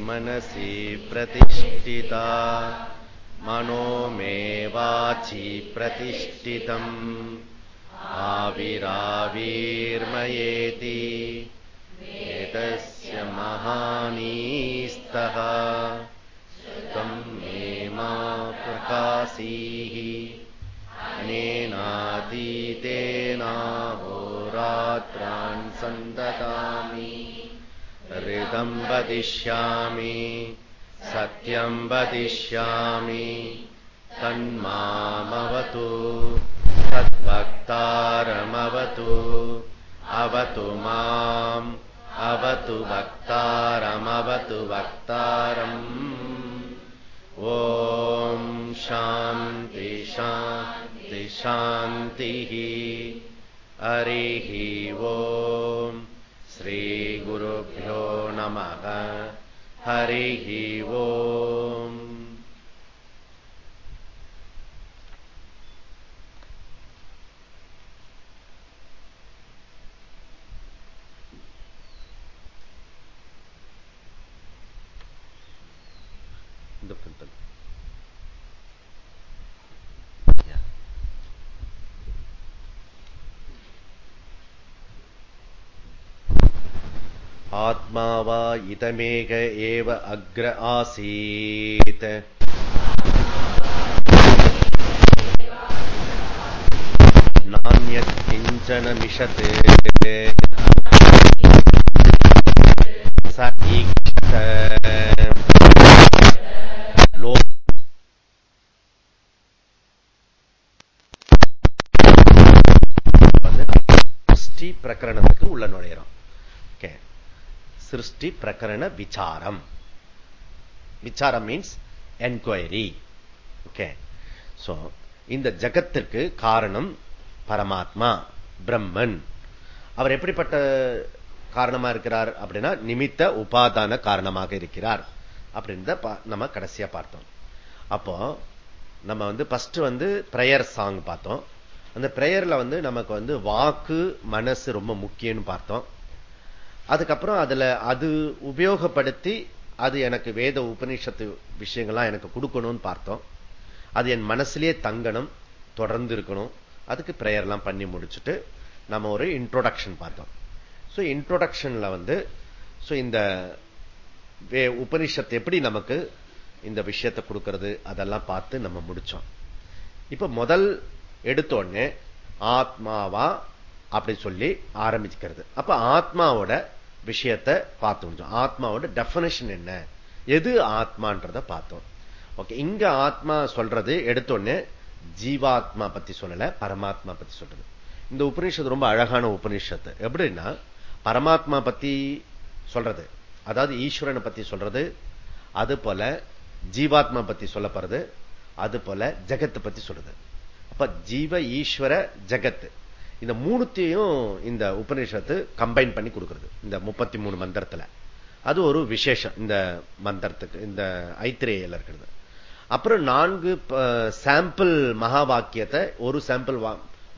मनसि प्रतिष्ठिता। मनो मे वाचि प्रतिष्ठितम् आविराविर्मयेति। एतस्य महानीस्तः। त्वम् मे मा प्रकाशीः अनेनातीतेनाहोरात्रान् सन्ददामि ऋतम् वदिष्यामि सत्यम् वदिष्यामि तन्मामवतु तद्वक्तारमवतु अवतु माम् अवतु वक्तारमवतु वक्तारम्। ॐ शान्ति शान्ति शान्तिः। हरिः ॐ श्रीगुरुभ्यो नमः। हरिः ॐ आत्मा वा इदमेक एव अग्र आसीत् नान्यत् किञ्चन मिषत् स ईक्षत लो வந்து சிருஷ்டி பிரகரணத்துக்கு உள்ள நுழையிறோம் ஓகே சிருஷ்டி பிரகரண விசாரம். விசாரம் மீன்ஸ் என்கொயரி ஓகே சோ இந்த ஜகத்திற்கு காரணம் பரமாத்மா பிரம்மன். அவர் எப்படிப்பட்ட காரணமா இருக்கிறார் அப்படின்னா நிமித்த உபாதான காரணமாக இருக்கிறார் அப்படின்னு நம்ம கடைசியா பார்த்தோம். அப்போ நம்ம வந்து ஃபர்ஸ்ட் வந்து பிரேயர் சாங் பார்த்தோம். அந்த பிரேயர்ல வந்து நமக்கு வந்து வாக்கு மனசு ரொம்ப முக்கியம்னு பார்த்தோம். அதுக்கப்புறம் அதுல அது உபயோகப்படுத்தி அது எனக்கு வேத உபநிஷத்து விஷயங்கள்லாம் எனக்கு கொடுக்கணும்னு பார்த்தோம். அது என் மனசுலயே தங்கணும் தொடர்ந்து இருக்கணும் அதுக்கு ப்ரேயர்லாம் பண்ணி முடிச்சுட்டு நம்ம ஒரு இன்ட்ரோடக்ஷன் பார்த்தோம். ஸோ இன்ட்ரோடக்ஷன்ல வந்து ஸோ இந்த உபனிஷத்து எப்படி நமக்கு இந்த விஷயத்தை கொடுக்கறது அதெல்லாம் பார்த்து நம்ம முடிச்சோம். இப்ப முதல் எடுத்தோடனே ஆத்மாவா அப்படி சொல்லி ஆரம்பிக்கிறது. அப்ப ஆத்மாவோட விஷயத்தை பார்த்து முடிச்சோம் ஆத்மாவோட டெபனேஷன் என்ன? எது ஆத்மான்றத பார்த்தோம். ஓகே இங்க ஆத்மா சொல்றது எடுத்தோடனே ஜீவாத்மா பத்தி சொல்லல பரமாத்மா பத்தி சொல்றது. இந்த உபநிஷத்து ரொம்ப அழகான உபநிஷத்து. எப்படின்னா பரமாத்மா பத்தி சொல்றது அதாவது ஈஸ்வரனை பத்தி சொல்றது அது போல ஜீவாத்மா பத்தி சொல்லப்படுறது அது போல ஜெகத்தை பத்தி சொல்றது. அப்ப ஜீவ ஈஸ்வர ஜெகத் இந்த மூணுத்தையும் இந்த உபநிஷத்து கம்பைன் பண்ணி கொடுக்கிறது. இந்த முப்பத்தி மூணு மந்திரத்துல. அது ஒரு விசேஷம் இந்த மந்திரத்துக்கு இந்த ஐத்திரேயில் இருக்கிறது. அப்புறம் நான்கு சாம்பிள் மகா வாக்கியத்தை ஒரு சாம்பிள்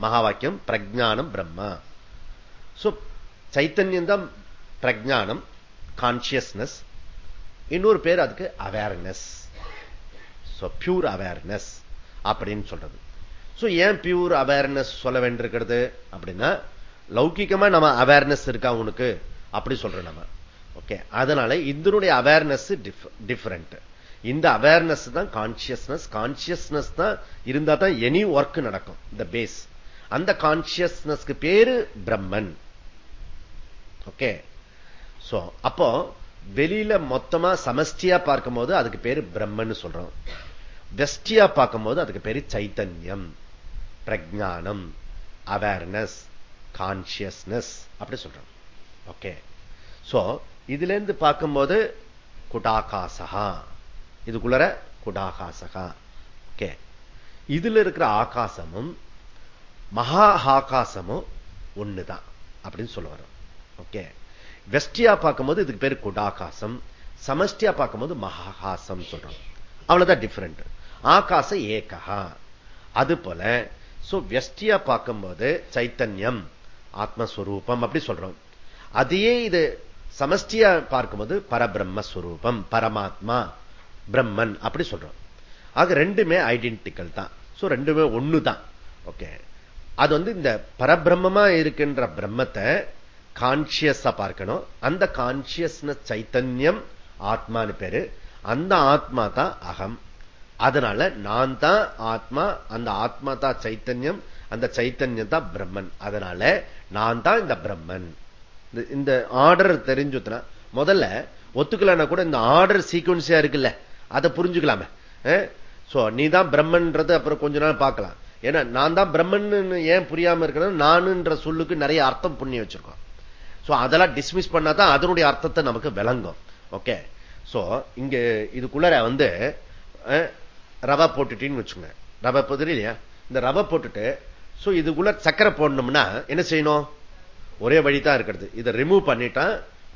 மகா வாக்கியம் பிரஜானம் பிரம்மா. சோ சைத்தன்யம் தான் பிரஜானம் கான்சியஸ்னஸ் இன்னொரு பேர் அதுக்கு அவேர்னஸ் பியூர் அவேர்னஸ் அப்படின்னு சொல்றது. சோ ஏன் பியூர் அவேர்னஸ் சொல்ல வேண்டியிருக்கிறது அப்படின்னா லௌகிக்கமா நம்ம அவேர்னஸ் இருக்கா உனக்கு? அப்படி சொல்றோம் நம்ம. ஓகே அதனால இதனுடைய அவேர்னஸ் டிஃபரெண்ட் இந்த அவேர்னஸ் தான் கான்சியஸ்னஸ் கான்சியஸ்னஸ் தான் இருந்தா தான் எனி ஒர்க் நடக்கும். இந்த பேஸ் அந்த கான்சியஸ்னஸ்க்கு பேரு பிரம்மன் ஓகே சோ அப்போ வெளியில மொத்தமா சமஷ்டியா பார்க்கும் போது அதுக்கு பேரு பிரம்மன் சொல்றோம். வெஸ்டியா பார்க்கும் போது அதுக்கு பேரு சைத்தன்யம். பிரஜானம் அவேர்னஸ் கான்சியஸ்னஸ் அப்படி சொல்றோம். ஓகே சோ இதுல இருந்து பார்க்கும்போது குடாகாசகா இதுக்குள்ளர குடாகாசகா ஓகே இதுல இருக்கிற ஆகாசமும் மகா ஆகாசமும் ஒண்ணுதான் அப்படின்னு சொல்ல வரும் ஓகே வெஸ்டியா பார்க்கும்போது இதுக்கு பேர் குடாகாசம். சமஷ்டியா பார்க்கும்போது மகாகாசம் சொல்றோம். அவ்வளவுதான் டிஃபரெண்ட் ஆகாச ஏகா அது போல சோ வெஸ்டியா பார்க்கும்போது சைத்தன்யம் ஆத்மஸ்வரூபம் அப்படி சொல்றோம் அதையே இது சமஷ்டியா பார்க்கும்போது பரபிரம்மஸ்வரூபம் பரமாத்மா பிரம்மன் அப்படி சொல்றோம் ஆக ரெண்டுமே ஐடென்டிக்கல் தான் சோ ரெண்டுமே ஒண்ணு தான் ஓகே அது வந்து இந்த பரபிரம்மமா இருக்கின்ற பிரம்மத்தை கான்சியஸா பார்க்கணும் அந்த கான்சியஸ்னஸ் சைத்தன்யம் ஆத்மான்னு பேரு அந்த ஆத்மா தான் அகம் அதனால நான் தான் ஆத்மா அந்த ஆத்மா தான் சைத்தன்யம் அந்த சைத்தன்யம் தான் பிரம்மன். அதனால நான் தான் இந்த பிரம்மன். இந்த ஆர்டர் தெரிஞ்சுனா முதல்ல ஒத்துக்கலன்னா கூட இந்த ஆர்டர் சீக்வன்ஸியா இருக்குல்ல அதை புரிஞ்சுக்கலாமே. சோ நீ தான் பிரம்மன்றது அப்புறம் கொஞ்ச நாள் பார்க்கலாம். ஏன்னா நான் தான் பிரம்மன் ஏன் புரியாம இருக்கணும் நானுன்ற சொல்லுக்கு நிறைய அர்த்தம் புண்ணி வச்சிருக்கோம். சோ அதெல்லாம் டிஸ்மிஸ் பண்ணாதான் அதனுடைய அர்த்தத்தை நமக்கு விளங்கும். ஓகே சோ இங்க இதுக்குள்ள வந்து ரவை போட்டுட்டின்னு வச்சுங்க ரவை போதுரு இல்லையா? இந்த ரவை போட்டுட்டு சோ இதுக்குள்ள சக்கரை போடணும்னா என்ன செய்யணும்? ஒரே வழி தான் இருக்கிறது. இதை ரிமூவ் பண்ணிட்டா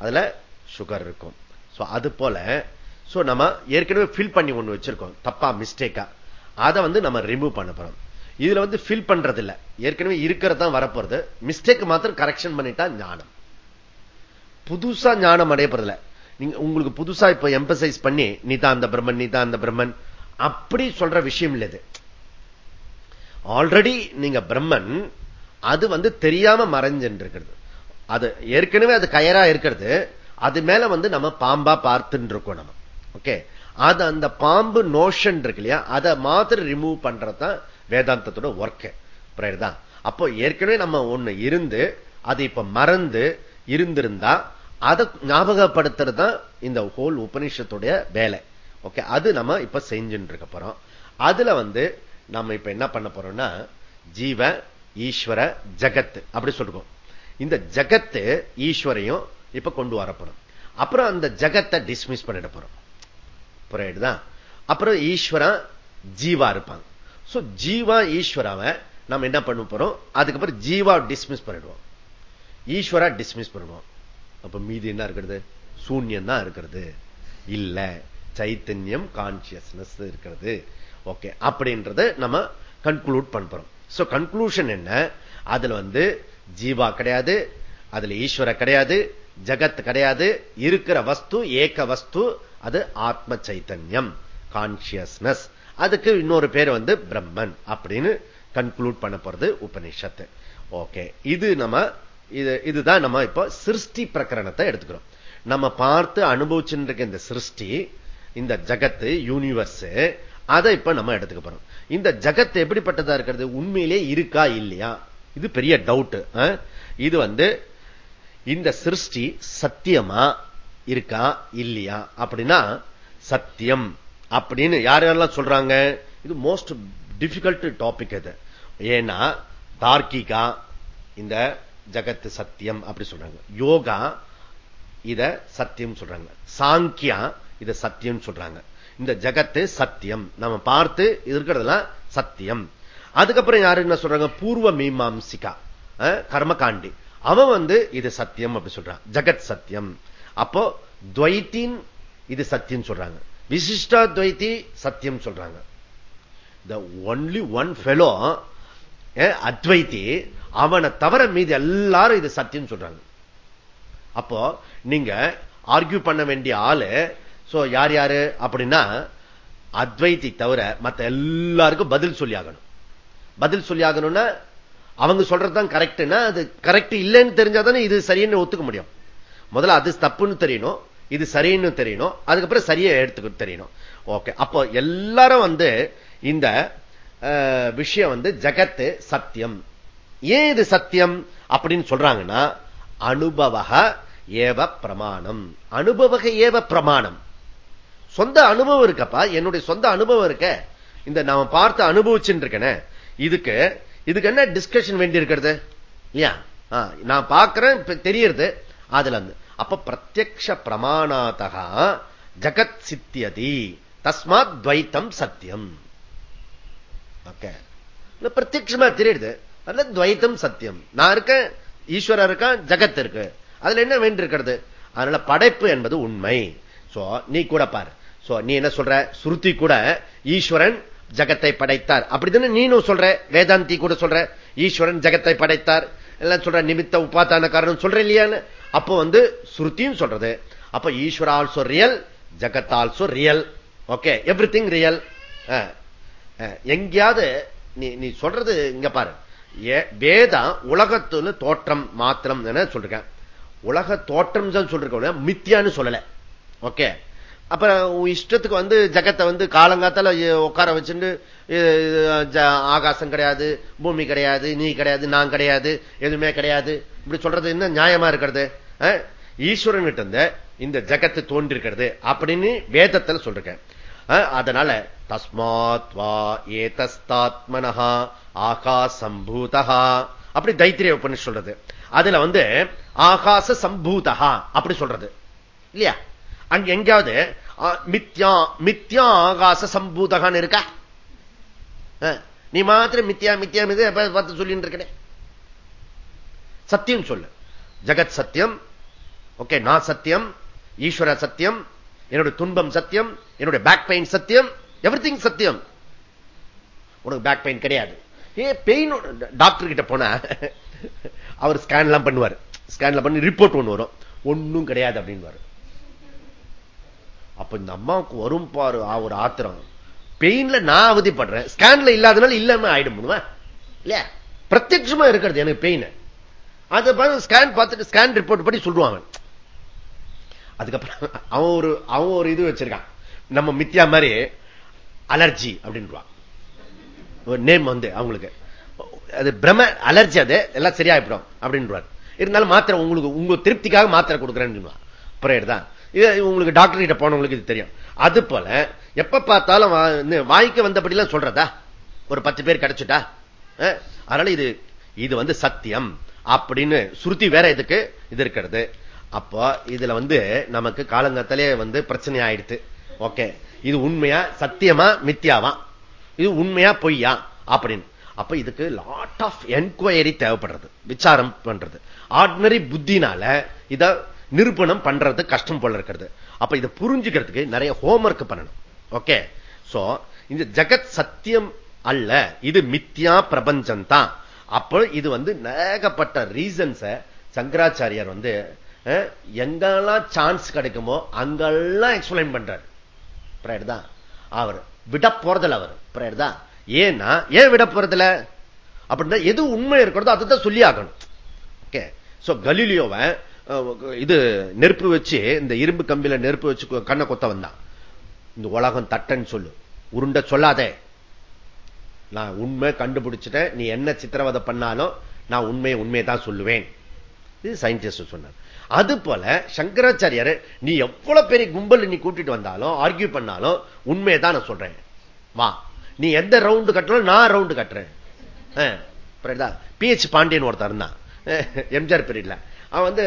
அதுல சுகர் இருக்கும். சோ அது போல சோ நம்ம ஏற்கனவே ஃபில் பண்ணி ஒண்ணு வச்சிருக்கோம். தப்பா மிஸ்டேக்கா அதை வந்து நம்ம ரிமூவ் பண்ண போறோம். இதுல வந்து ஃபில் பண்றது இல்ல ஏற்கனவே இருக்கிறதான் வரப்போறது. மிஸ்டேக் மாத்திரம் கரெக்ஷன் பண்ணிட்டா ஞானம். புதுசா ஞானம் அடையப்படுறதுல நீங்க உங்களுக்கு புதுசா இப்ப எம்பசைஸ் பண்ணி நீதான் அந்த பிரம்மன் நீதான் அந்த பிரம்மன் அப்படி சொல்ற விஷயம் இல்லது ஆல்ரெடி நீங்க பிரம்மன் அது வந்து தெரியாம மறைஞ்சுட்டு இருக்கிறது அது ஏற்கனவே அது கயரா இருக்கிறது. அது மேல வந்து நம்ம பாம்பா பார்த்துட்டு இருக்கோம் நம்ம. ஓகே அது அந்த பாம்பு நோஷன் இருக்கு இல்லையா? அதை மாத்திரம் ரிமூவ் பண்றதுதான் வேதாந்தத்தோட ஒர்க் தான் அப்போ ஏற்கனவே நம்ம ஒண்ணு இருந்து அது இப்ப மறந்து இருந்திருந்தா அதை ஞாபகப்படுத்துறது தான் இந்த ஹோல் உபனிஷத்துடைய வேலை. ஓகே அது நம்ம இப்ப செஞ்சுட்டு இருக்க போறோம். அதுல வந்து நம்ம இப்ப என்ன பண்ண போறோம்னா ஜீவ ஈஸ்வர ஜகத் அப்படி சொல்றோம். இந்த ஜகத்து ஈஸ்வரையும் இப்ப கொண்டு வரப்படும் அப்புறம் அந்த ஜகத்தை டிஸ்மிஸ் பண்ணிட போறோம். புரியுதுதான் அப்புறம் ஈஸ்வரா ஜீவா இருப்பாங்க. சோ ஜீவா ஈஸ்வராவை நம்ம என்ன பண்ண போறோம்? அதுக்கப்புறம் ஜீவா டிஸ்மிஸ் பண்ணிடுவோம். ஈஸ்வரா டிஸ்மிஸ் பண்ணுவோம். அப்ப மீதி என்ன இருக்கிறது? சூன்யம் தான் இருக்கிறது. இல்ல. சைத்தன்யம் கான்சியஸ்னஸ் இருக்கிறது. ஓகே அப்படின்றத நம்ம கன்க்ளூட் பண்றோம். சோ கன்க்ளூஷன் என்ன? அதுல வந்து ஜீவா கிடையாது அதுல ஈஸ்வர கிடையாது ஜகத் கிடையாது இருக்கிற வஸ்து ஏக வஸ்து அது ஆத்ம சைத்தன்யம் கான்சியஸ்னஸ் அதுக்கு இன்னொரு பேர் வந்து பிரம்மன் அப்படின்னு கன்க்ளூட் பண்ண போறது உபனிஷத்து. ஓகே இது நம்ம இது இதுதான் நம்ம இப்ப சிருஷ்டி பிரகரணத்தை எடுத்துக்கிறோம். நம்ம பார்த்து அனுபவிச்சுருக்க இந்த சிருஷ்டி இந்த ஜகத்து யூனிவர்ஸ் அதை இப்ப நம்ம எடுத்துக்க போறோம். இந்த ஜகத்து எப்படிப்பட்டதா இருக்கிறது? உண்மையிலே இருக்கா இல்லையா? இது பெரிய டவுட் இது வந்து இந்த சிருஷ்டி சத்தியமா இருக்கா இல்லையா? அப்படின்னா சத்தியம். அப்படின்னு யார் யாரெல்லாம் சொல்றாங்க? இது மோஸ்ட் டிஃபிகல்ட் டாபிக் அது ஏன்னா தார்க்கிகா இந்த ஜகத்து சத்தியம் அப்படி சொல்றாங்க. யோகா இத சத்தியம் சொல்றாங்க. சாங்கியா இதை சத்தியம் சொல்றாங்க. இந்த ஜகத்து சத்தியம். நம்ம பார்த்து இருக்கிறதெல்லாம் சத்தியம். அதுக்கப்புறம் யாரு என்ன சொல்றாங்க? பூர்வ மீமாம்சிகா கர்மகாண்டி. அவன் வந்து இது சத்தியம் அப்படி சொல்றான். ஜகத் சத்தியம். அப்போ துவைத்தின் இது சத்தியம் சொல்றாங்க. விசிஷ்டா துவைத்தி சத்தியம் சொல்றாங்க. த ஒன்லி ஒன் ஃபெலோ அத்வைத்தி அவனை தவிர மீது எல்லாரும் இது சத்தியம் சொல்றாங்க. அப்போ நீங்க ஆர்கியூ பண்ண வேண்டிய ஆளு சோ யார் யாரு அப்படின்னா அத்வைத்தி தவிர மத்த எல்லாருக்கும் பதில் சொல்லி ஆகணும் பதில் சொல்லி ஆகணும்னா அவங்க சொல்றதுதான் கரெக்ட்னா அது கரெக்ட் இல்லைன்னு தெரிஞ்சாதானே இது சரின்னு ஒத்துக்க முடியும். முதல்ல அது தப்புன்னு தெரியணும் இது சரின்னு தெரியணும் அதுக்கப்புறம் சரியா எடுத்துக்க தெரியணும். ஓகே அப்போ எல்லாரும் வந்து இந்த விஷயம் வந்து ஜகத்து சத்தியம். ஏன் இது சத்தியம் அப்படின்னு சொல்றாங்கன்னா அனுபவக ஏவ பிரமாணம். அனுபவக ஏவ பிரமாணம். சொந்த அனுபவம் இருக்கப்பா? என்னுடைய சொந்த அனுபவம் இருக்க? இந்த நாம பார்த்து அனுபவிச்சுட்டு இதுக்கு இதுக்கு என்ன டிஸ்கஷன் வேண்டி இருக்கிறது? இல்லையா? நான் பார்க்கிறேன் தெரியறது. அதுல இருந்து அப்ப பிரத்யக்ஷ பிரமாணாத்தகா ஜகத் சித்தியதி தஸ்மாத் துவைத்தம் சத்தியம். ஓகே. பிரத்யமா தெரியுது அதுல துவைத்தம் சத்தியம். நான் இருக்கேன் ஈஸ்வரர் இருக்கான் ஜகத் இருக்கு. அதுல என்ன வேண்டி இருக்கிறது? அதனால படைப்பு என்பது உண்மை. சோ நீ கூட பாரு. நீ என்ன சொல்ற? சுருத்தி கூட ஈஸ்வரன் ஜகத்தை படைத்தார். அப்படித்தானே நீனும் சொல்ற? வேதாந்தி கூட சொல்ற ஈஸ்வரன் ஜகத்தை படைத்தார். எல்லாம் சொல்ற நிமித்த உபாத்தான காரணம் சொல்ற இல்லையான்னு? அப்போ வந்து சுருத்தியும் சொல்றது. அப்ப ஈஸ்வர ஆல்சோ ரியல் ஜகத் also real okay everything real எங்கேயாவது நீ நீ சொல்றது இங்க பாரு. வேதம் உலகத்துல தோற்றம் மாத்திரம் சொல்றேன். உலக தோற்றம் சொல்றேன். மித்தியான்னு சொல்லல. ஓகே அப்புறம் இஷ்டத்துக்கு வந்து ஜகத்தை வந்து காலங்காத்தால உட்கார வச்சுட்டு ஆகாசம் கிடையாது பூமி கிடையாது நீ கிடையாது நான் கிடையாது எதுவுமே கிடையாது. இப்படி சொல்றது என்ன நியாயமா இருக்கிறது? ஈஸ்வரன் கிட்ட இருந்த இந்த ஜகத்து தோன்றிருக்கிறது அப்படின்னு வேதத்தில் சொல்றேன். அதனால தஸ்மாத் வா ஏதஸ்தாத்மனஹா ஆகாசம்பூதா அப்படி தைத்திரிய உபனி சொல்றது. அதுல வந்து ஆகாச சம்பூதா அப்படி சொல்றது. இல்லையா? அங்க எங்கேயாவது மித்யா மித்யா ஆகாச சம்பூதகான்னு இருக்கா? நீ மாத்திரம் மித்யா மித்யா மிது பார்த்து சொல்லிட்டு இருக்கேன். சத்தியம் சொல்லு. ஜகத் சத்தியம் ஓகே நான் சத்தியம் ஈஸ்வர சத்தியம் என்னுடைய துன்பம் சத்தியம் என்னுடைய பேக் பெயின் சத்தியம் எவ்ரி சத்தியம். உனக்கு பேக் பெயின் கிடையாது. ஏ பெயின் டாக்டர் கிட்ட போன அவர் ஸ்கேன் எல்லாம் பண்ணுவார். ஸ்கேன்ல பண்ணி ரிப்போர்ட் ஒண்ணு வரும். ஒன்னும் கிடையாது அப்படின்னு அப்ப இந்த அம்மாவுக்கு வரும் பாரு ஒரு ஆத்திரம். பெயின்ல நான் அவதிப்படுறேன். ஸ்கேன்ல இல்லாதனால இல்லாம ஆயிடும் இல்லையா? பிரத்யட்சமா இருக்கிறது எனக்கு பெயின். அதை ஸ்கேன் பார்த்துட்டு ஸ்கேன் ரிப்போர்ட் படி சொல்லுவாங்க. அதுக்கப்புறம் அவன் ஒரு அவன் ஒரு இது வச்சிருக்கான். நம்ம மித்தியா மாதிரி அலர்ஜி அப்படின்றான் நேம் வந்து அவங்களுக்கு. அது பிரம அலர்ஜி அது. எல்லாம் சரியாயிடும் அப்படின்றார் இருந்தாலும் மாத்திரை உங்களுக்கு உங்க திருப்திக்காக மாத்திரை கொடுக்குறேன்னு பிரேயர் தான் இது உங்களுக்கு டாக்டர் கிட்ட போனவங்களுக்கு இது தெரியும். அது போல எப்ப பார்த்தாலும் வாய்க்க வந்தபடிலாம் சொல்றதா? ஒரு பத்து பேர் கிடைச்சுட்டா? அதனால இது இது வந்து சத்தியம் அப்படின்னு சுருத்தி வேற இதுக்கு இது இருக்கிறது. அப்போ இதுல வந்து நமக்கு காலங்கத்திலே வந்து பிரச்சனை ஆயிடுத்து. ஓகே. இது உண்மையா சத்தியமா மித்தியாவா இது உண்மையா பொய்யா? அப்படின்னு. அப்ப இதுக்கு லாட் ஆஃப் என்கொயரி தேவைப்படுறது விசாரம் பண்றது. ஆர்டினரி புத்தினால இத நிரூபணம் பண்றது கஷ்டம் போல இருக்கிறது. அப்ப இதை புரிஞ்சுக்கிறதுக்கு நிறைய ஹோம்ஒர்க் பண்ணணும். ஓகே சோ இந்த ஜெகத் சத்தியம் அல்ல இது மித்யா பிரபஞ்சம் தான் அப்போ இது வந்து நேகப்பட்ட ரீசன்ஸ சங்கராச்சாரியார் வந்து எங்கெல்லாம் சான்ஸ் கிடைக்குமோ அங்கெல்லாம் எக்ஸ்பிளைன் பண்றாரு. தான்? அவர் விட போறதில்ல அவர். தான்? ஏன்னா ஏன் விட போறதில்ல? அப்படின்னா எது உண்மை இருக்கிறதோ அதுதான் சொல்லி ஆகணும் ஓகே சோ கலிலியோவை இது நெருப்பு வச்சு இந்த இரும்பு கம்பியில நெருப்பு வச்சு கண்ணை கொத்த வந்தான். இந்த உலகம் தட்டன்னு சொல்லு. உருண்ட சொல்லாதே. நான் உண்மை கண்டுபிடிச்சிட்டேன். நீ என்ன சித்திரவதை பண்ணாலும் நான் உண்மையை உண்மையை தான் சொல்லுவேன். இது சயின்டிஸ்ட் சொன்னார். அது போல சங்கராச்சாரியார் நீ எவ்வளவு பெரிய கும்பல் நீ கூட்டிட்டு வந்தாலும் ஆர்கியூ பண்ணாலும் உண்மையை தான் நான் சொல்றேன். வா. நீ எந்த ரவுண்டு கட்டணும் நான் ரவுண்டு கட்டுறேன். பிஹெச் பாண்டியன் ஒருத்தர் இருந்தான். எம்ஜிஆர் பீரியட்ல. அவன் வந்து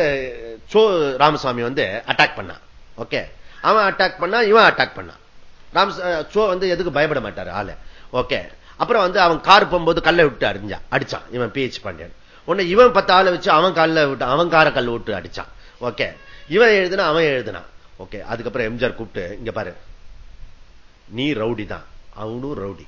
சோ ராமசாமி வந்து அட்டாக் பண்ணான். ஓகே அவன் அட்டாக் பண்ணா இவன் அட்டாக் பண்ணான். ராம் சோ வந்து எதுக்கு பயப்பட மாட்டாரு ஆளு. ஓகே அப்புறம் வந்து அவன் கார் போகும்போது கல்லை விட்டு அடிஞ்சான் அடிச்சான். இவன் பிஹெச் பாண்டியன். உன்னை இவன் பத்து ஆளை வச்சு அவன் காலில் விட்டு அவன் கார கல் விட்டு அடிச்சான். ஓகே இவன் எழுதுனா அவன் எழுதுனான் ஓகே அதுக்கப்புறம் எம்ஜிஆர் கூப்பிட்டு இங்க பாரு. நீ ரவுடி தான் அவனும் ரவுடி.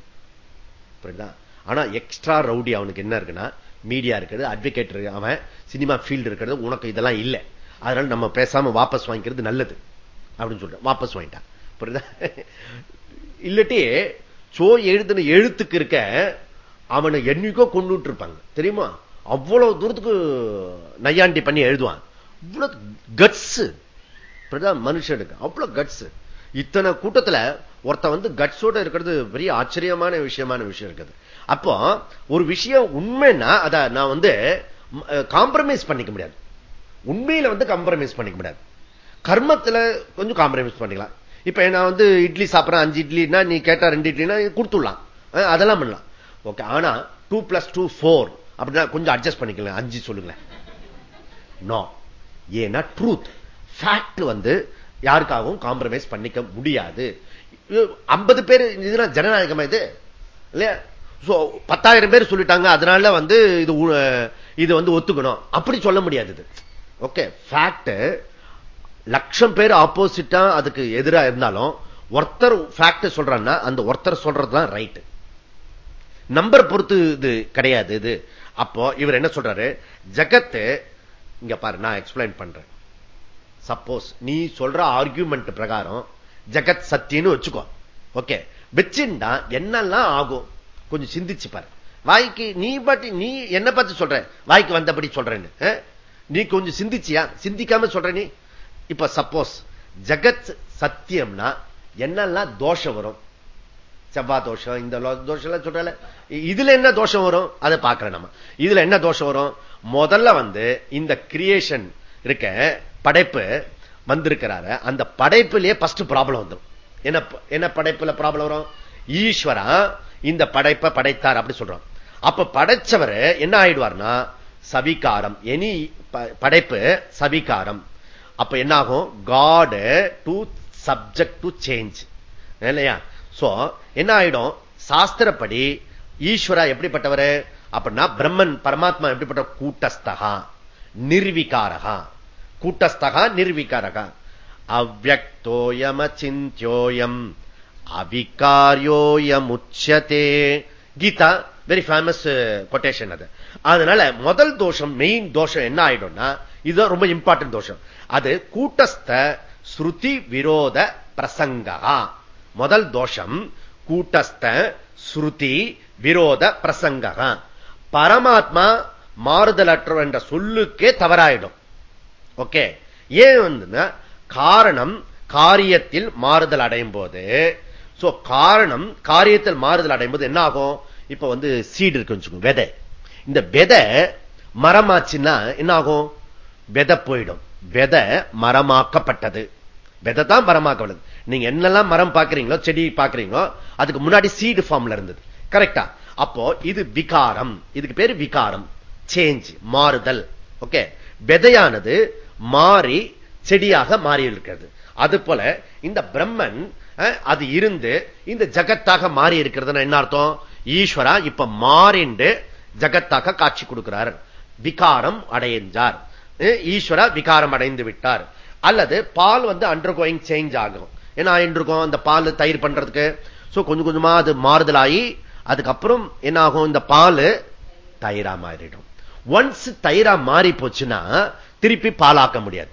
புரியுதா? ஆனா எக்ஸ்ட்ரா ரவுடி அவனுக்கு என்ன இருக்குன்னா மீடியா இருக்கிறது அட்வொகேட் அவன் சினிமா ஃபீல்டு இருக்கிறது உனக்கு இதெல்லாம் இல்லை. அதனால நம்ம பேசாம வாபஸ் வாங்கிக்கிறது நல்லது. அப்படின்னு சொல்றேன். வாபஸ் வாங்கிட்டான். புரியுதா? இல்லட்டி சோ எழுதுன எழுத்துக்கு இருக்க அவனை என்னைக்கோ கொண்டுட்டு இருப்பாங்க தெரியுமா? அவ்வளவு தூரத்துக்கு நையாண்டி பண்ணி எழுதுவான். இவ்வளவு கட்ஸ் மனுஷனுக்கு. அவ்வளவு கட்ஸ் இத்தனை கூட்டத்துல ஒருத்த வந்து கட்ஸோட இருக்கிறது பெரிய ஆச்சரியமான விஷயமான விஷயம் இருக்குது. அப்போ ஒரு விஷயம் உண்மைன்னா அத நான் வந்து காம்ப்ரமைஸ் பண்ணிக்க முடியாது. உண்மையில வந்து காம்ப்ரமைஸ் பண்ணிக்க முடியாது. கர்மத்துல கொஞ்சம் காம்ப்ரமைஸ் பண்ணிக்கலாம். இப்ப நான் வந்து இட்லி சாப்பிட்றேன் அஞ்சு இட்லினா நீ கேட்டா ரெண்டு இட்லினா கொடுத்துடலாம். அதெல்லாம் பண்ணலாம். ஓகே ஆனா டூ பிளஸ் டூ போர் அப்படின்னா கொஞ்சம் அட்ஜஸ்ட் பண்ணிக்கலாம் அஞ்சு சொல்லுங்களேன். நோ ஏன்னா ட்ரூத் ஃபேக்ட் வந்து யாருக்காகவும் காம்ப்ரமைஸ் பண்ணிக்க முடியாது. ஐம்பது பேர் இதுனா ஜனநாயகமா இது? இல்லையா? பத்தாயிரம் பேர் சொல்லிட்டாங்க அதனால வந்து இது இது வந்து ஒத்துக்கணும். அப்படி சொல்ல முடியாது இது. ஓகே ஃபேக்ட் லட்சம் பேர் ஆப்போசிட்டா அதுக்கு எதிராக இருந்தாலும் ஒருத்தர் ஃபேக்ட் சொல்றான்னா அந்த ஒருத்தர் சொல்றதுதான் ரைட் நம்பர் பொறுத்து இது கிடையாது இது. அப்போ இவர் என்ன சொல்றாரு? ஜகத்து இங்க பாரு நான் எக்ஸ்பிளைன் பண்றேன். சப்போஸ் நீ சொல்ற ஆர்கியூமெண்ட் பிரகாரம் ஜெகத் சத்தின்னு வச்சுக்கோ. ஓகே வச்சுண்டா என்னெல்லாம் ஆகும்? கொஞ்சம் சிந்திச்சு பாரு. வாய்க்கு நீ பற்றி நீ என்ன பத்தி சொல்ற? வாய்க்கு வந்தபடி சொல்றேன்னு. நீ கொஞ்சம் சிந்திச்சியா? சிந்திக்காம சொல்ற நீ? இப்ப சப்போஸ் ஜெகத் சத்தியம்னா என்னெல்லாம் தோஷம் வரும்? செவ்வா தோஷம் இந்த தோஷம் சொல்றல இதுல என்ன தோஷம் வரும்? அதை பார்க்கிறேன் நம்ம. இதுல என்ன தோஷம் வரும்? முதல்ல வந்து இந்த கிரியேஷன் இருக்க படைப்பு வந்திருக்கிறாரு. அந்த படைப்பிலேயே பஸ்ட் ப்ராப்ளம் வந்துடும் என்ன என்ன படைப்புல ப்ராப்ளம் வரும்? ஈஸ்வரா இந்த படைப்பை படைத்தார் அப்படி சொல்றோம் அப்ப படைச்சவர் என்ன ஆயிடுவார்னா சவிகாரம். எனி படைப்பு சவிகாரம். அப்ப என்ன ஆகும் God to subject to change இல்லையா? சோ என்ன ஆயிடும்? சாஸ்திரப்படி ஈஸ்வரா எப்படிப்பட்டவர்? அப்படின்னா பிரம்மன் பரமாத்மா எப்படிப்பட்ட கூட்டஸ்தகா? நிர்விகாரகா. கூட்டஸ்தகா நிர்விகாரகா. அவ்வக்தோயமச்சிந்தியோயம். அவிகாரியோயமுச்சதே கீதா வெரி ஃபேமஸ் கொட்டேஷன் அது. அதனால முதல் தோஷம் மெயின் தோஷம் என்ன ஆயிடும்னா இதுதான் ரொம்ப இம்பார்ட்டன்ட் தோஷம். அது கூட்டஸ்த ஸ்ருதி விரோத பிரசங்கா. முதல் தோஷம் கூட்டஸ்த ஸ்ருதி விரோத பிரசங்கா. பரமாத்மா மாறுதலற்ற என்ற சொல்லுக்கே தவறாயிடும். ஓகே ஏன் வந்து காரணம் காரியத்தில் மாறுதல் அடையும் போது காரணம் காரியத்தில் மாறுதல் அடையும் போது என்ன ஆகும் இப்ப வந்து சீடு இருக்கு விதை. இந்த விதை மரமாச்சுன்னா என்ன ஆகும் விதை போயிடும். விதை மரமாக்கப்பட்டது. விதை தான் மரமாக்கப்பட்டது. நீங்க என்னெல்லாம் மரம் பாக்குறீங்களோ செடி பாக்குறீங்களோ அதுக்கு முன்னாடி சீடு ஃபார்ம்ல இருந்தது. கரெக்டா அப்போ இது விகாரம். இதுக்கு பேரு விகாரம். சேஞ்ச் மாறுதல். ஓகே விதையானது மாறி செடியாக மாறி இருக்கிறது அது போல இந்த பிரம்மன் அது இருந்து இந்த ஜகத்தாக மாறி இருக்கிறது என்ன அர்த்தம்? ஈஸ்வரா இப்ப மாறிண்டு ஜகத்தாக காட்சி கொடுக்கிறார். விகாரம் அடைஞ்சார் ஈஸ்வரா விகாரம் அடைந்து விட்டார். அல்லது பால் வந்து அண்டர் கோயிங் சேஞ்ச் ஆகும். ஏன்னா இருக்கும் அந்த பால் தயிர் பண்றதுக்கு. கொஞ்சம் கொஞ்சமா அது மாறுதலாகி அதுக்கப்புறம் என்ன ஆகும் இந்த பால் தயிரா மாறிடும். ஒன்ஸ் தயிரா மாறி போச்சுன்னா திருப்பி பாலாக்க முடியாது.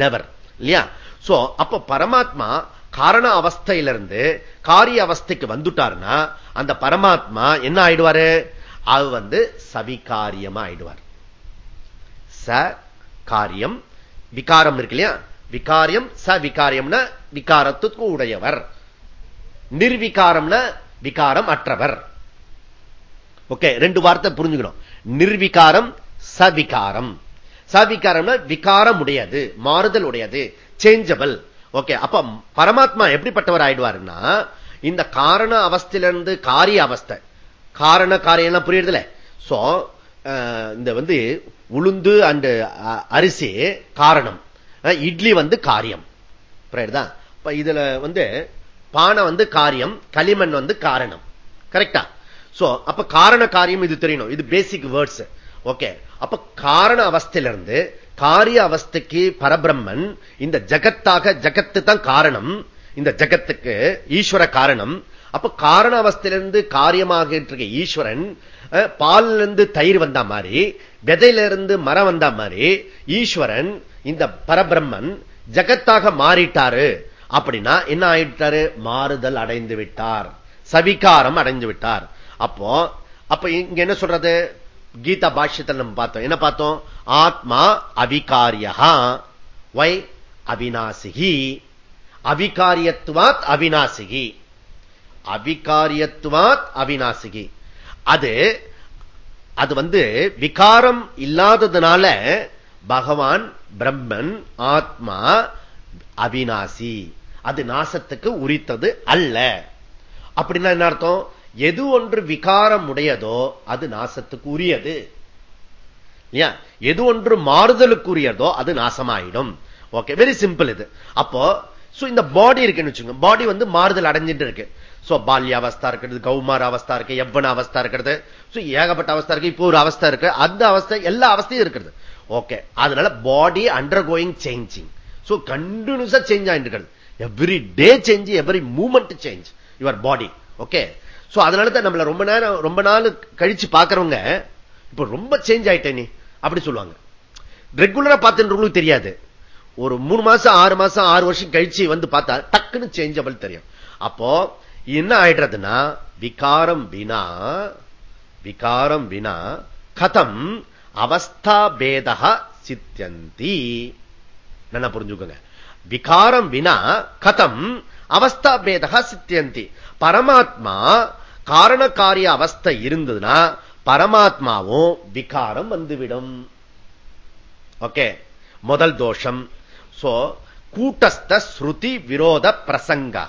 நெவர் இல்லையா? சோ அப்ப பரமாத்மா காரண அவஸ்தையிலிருந்து காரிய அவஸ்தைக்கு வந்துட்டார்னா அந்த பரமாத்மா என்ன ஆயிடுவாரு? அது வந்து சவிகாரியமா ஆயிடுவார். ச காரியம் விகாரம் இருக்கு இல்லையா? விகாரியம் ச விகாரியம்னா விகாரத்துக்கு உடையவர். நிர்விகாரம்னா விகாரம் அற்றவர். ஓகே ரெண்டு வார்த்தை புரிஞ்சுக்கணும். நிர்விகாரம் சவிகாரம். சவிகாரம்னா விகாரம் உடையது மாறுதல் உடையது சேஞ்சபிள் ஓகே அப்ப பரமாத்மா எப்படிப்பட்டவர் ஆயிடுவாருன்னா இந்த காரண அவஸ்திலிருந்து காரிய அவஸ்தை. காரண காரியம் புரியுறதுல. சோ இந்த வந்து உளுந்து அண்டு அரிசி காரணம். இட்லி வந்து காரியம். புரியுதா? இதுல வந்து பானை வந்து காரியம் களிமண் வந்து காரணம். கரெக்டா? சோ அப்ப காரண காரியம் இது தெரியணும். இது பேசிக் வேர்ட்ஸ் ஓகே. அப்ப காரண அவஸ்திலிருந்து காரிய அவஸ்தைக்கு பரபிரம்மன் இந்த ஜகத்தாக ஜகத்து தான் காரணம். இந்த ஜகத்துக்கு ஈஸ்வர காரணம். அப்ப காரண அவஸ்திலிருந்து காரியமாக இருக்க ஈஸ்வரன் பாலிலிருந்து தயிர் வந்த மாதிரி விதையிலிருந்து மரம் வந்த மாதிரி ஈஸ்வரன் இந்த பரபிரம்மன் ஜகத்தாக மாறிட்டாரு. அப்படின்னா என்ன ஆயிட்டாரு? மாறுதல் அடைந்து விட்டார். சவிகாரம் அடைந்து விட்டார். அப்போ அப்ப இங்க என்ன சொல்றது? கீதா பாஷ்யத்தில் நம்ம பார்த்தோம். என்ன பார்த்தோம்? ஆத்மா அவிகாரியா வை அவிநாசிகி. அவிகாரியத்துவாத் அவிநாசிகி. அவிகாரியத்துவாத் அவிநாசிகி. அது அது வந்து விகாரம் இல்லாததுனால பகவான் பிரம்மன் ஆத்மா அவிநாசி. அது நாசத்துக்கு உரித்தது அல்ல. அப்படின்னா என்ன அர்த்தம்? எது ஒன்று விகாரம் உடையதோ அது நாசத்துக்கு உரியது எது ஒன்று மாறுதலுக்குரியதோ அது நாசமாயிடும். ஓகே வெரி சிம்பிள் இது. அப்போ இந்த பாடி இருக்குன்னு வச்சுக்கோங்க பாடி வந்து மாறுதல் அடைஞ்சிட்டு இருக்கு. சோ பால்ய அவஸ்தா இருக்கிறது கௌமார அவஸ்தா இருக்கு எவ்வன அவஸ்தா இருக்கிறது ஏகப்பட்ட அவஸ்தா இருக்கு இப்போ ஒரு அவஸ்தா இருக்கு அந்த அவஸ்தை எல்லா அவஸ்தையும் இருக்கிறது. ஓகே அதனால body undergoing changing so கண்டினியூஸா சேஞ்ச் ஆயிட்டு இருக்கிறது. Every day change every moment change your body okay so அதனால தான் நம்மள ரொம்ப நேரம் ரொம்ப நாள் கழிச்சு பாக்குறவங்க இப்ப ரொம்ப சேஞ்ச் ஆயிட்டே நீ அப்படி சொல்லுவாங்க. ரெகுலரா பார்த்துன்றவங்களுக்கு தெரியாது. ஒரு மூணு மாசம் ஆறு மாசம் ஆறு வருஷம் கழிச்சு வந்து பார்த்தா டக்குன்னு சேஞ்சபிள் தெரியும். அப்போ என்ன ஆயிடுறதுன்னா விகாரம் வினா விகாரம் வினா கதம் அவஸ்தா பேதா சித்தியந்தி. என்ன புரிஞ்சுக்கோங்க. விகாரம் வினா கதம் அவஸ்தா பேதகா சித்தியந்தி. பரமாத்மா காரண காரிய அவஸ்தை இருந்ததுன்னா பரமாத்மாவும் விகாரம் வந்துவிடும். ஓகே? முதல் தோஷம். சோ கூட்டஸ்த ஸ்ருதி விரோத பிரசங்க.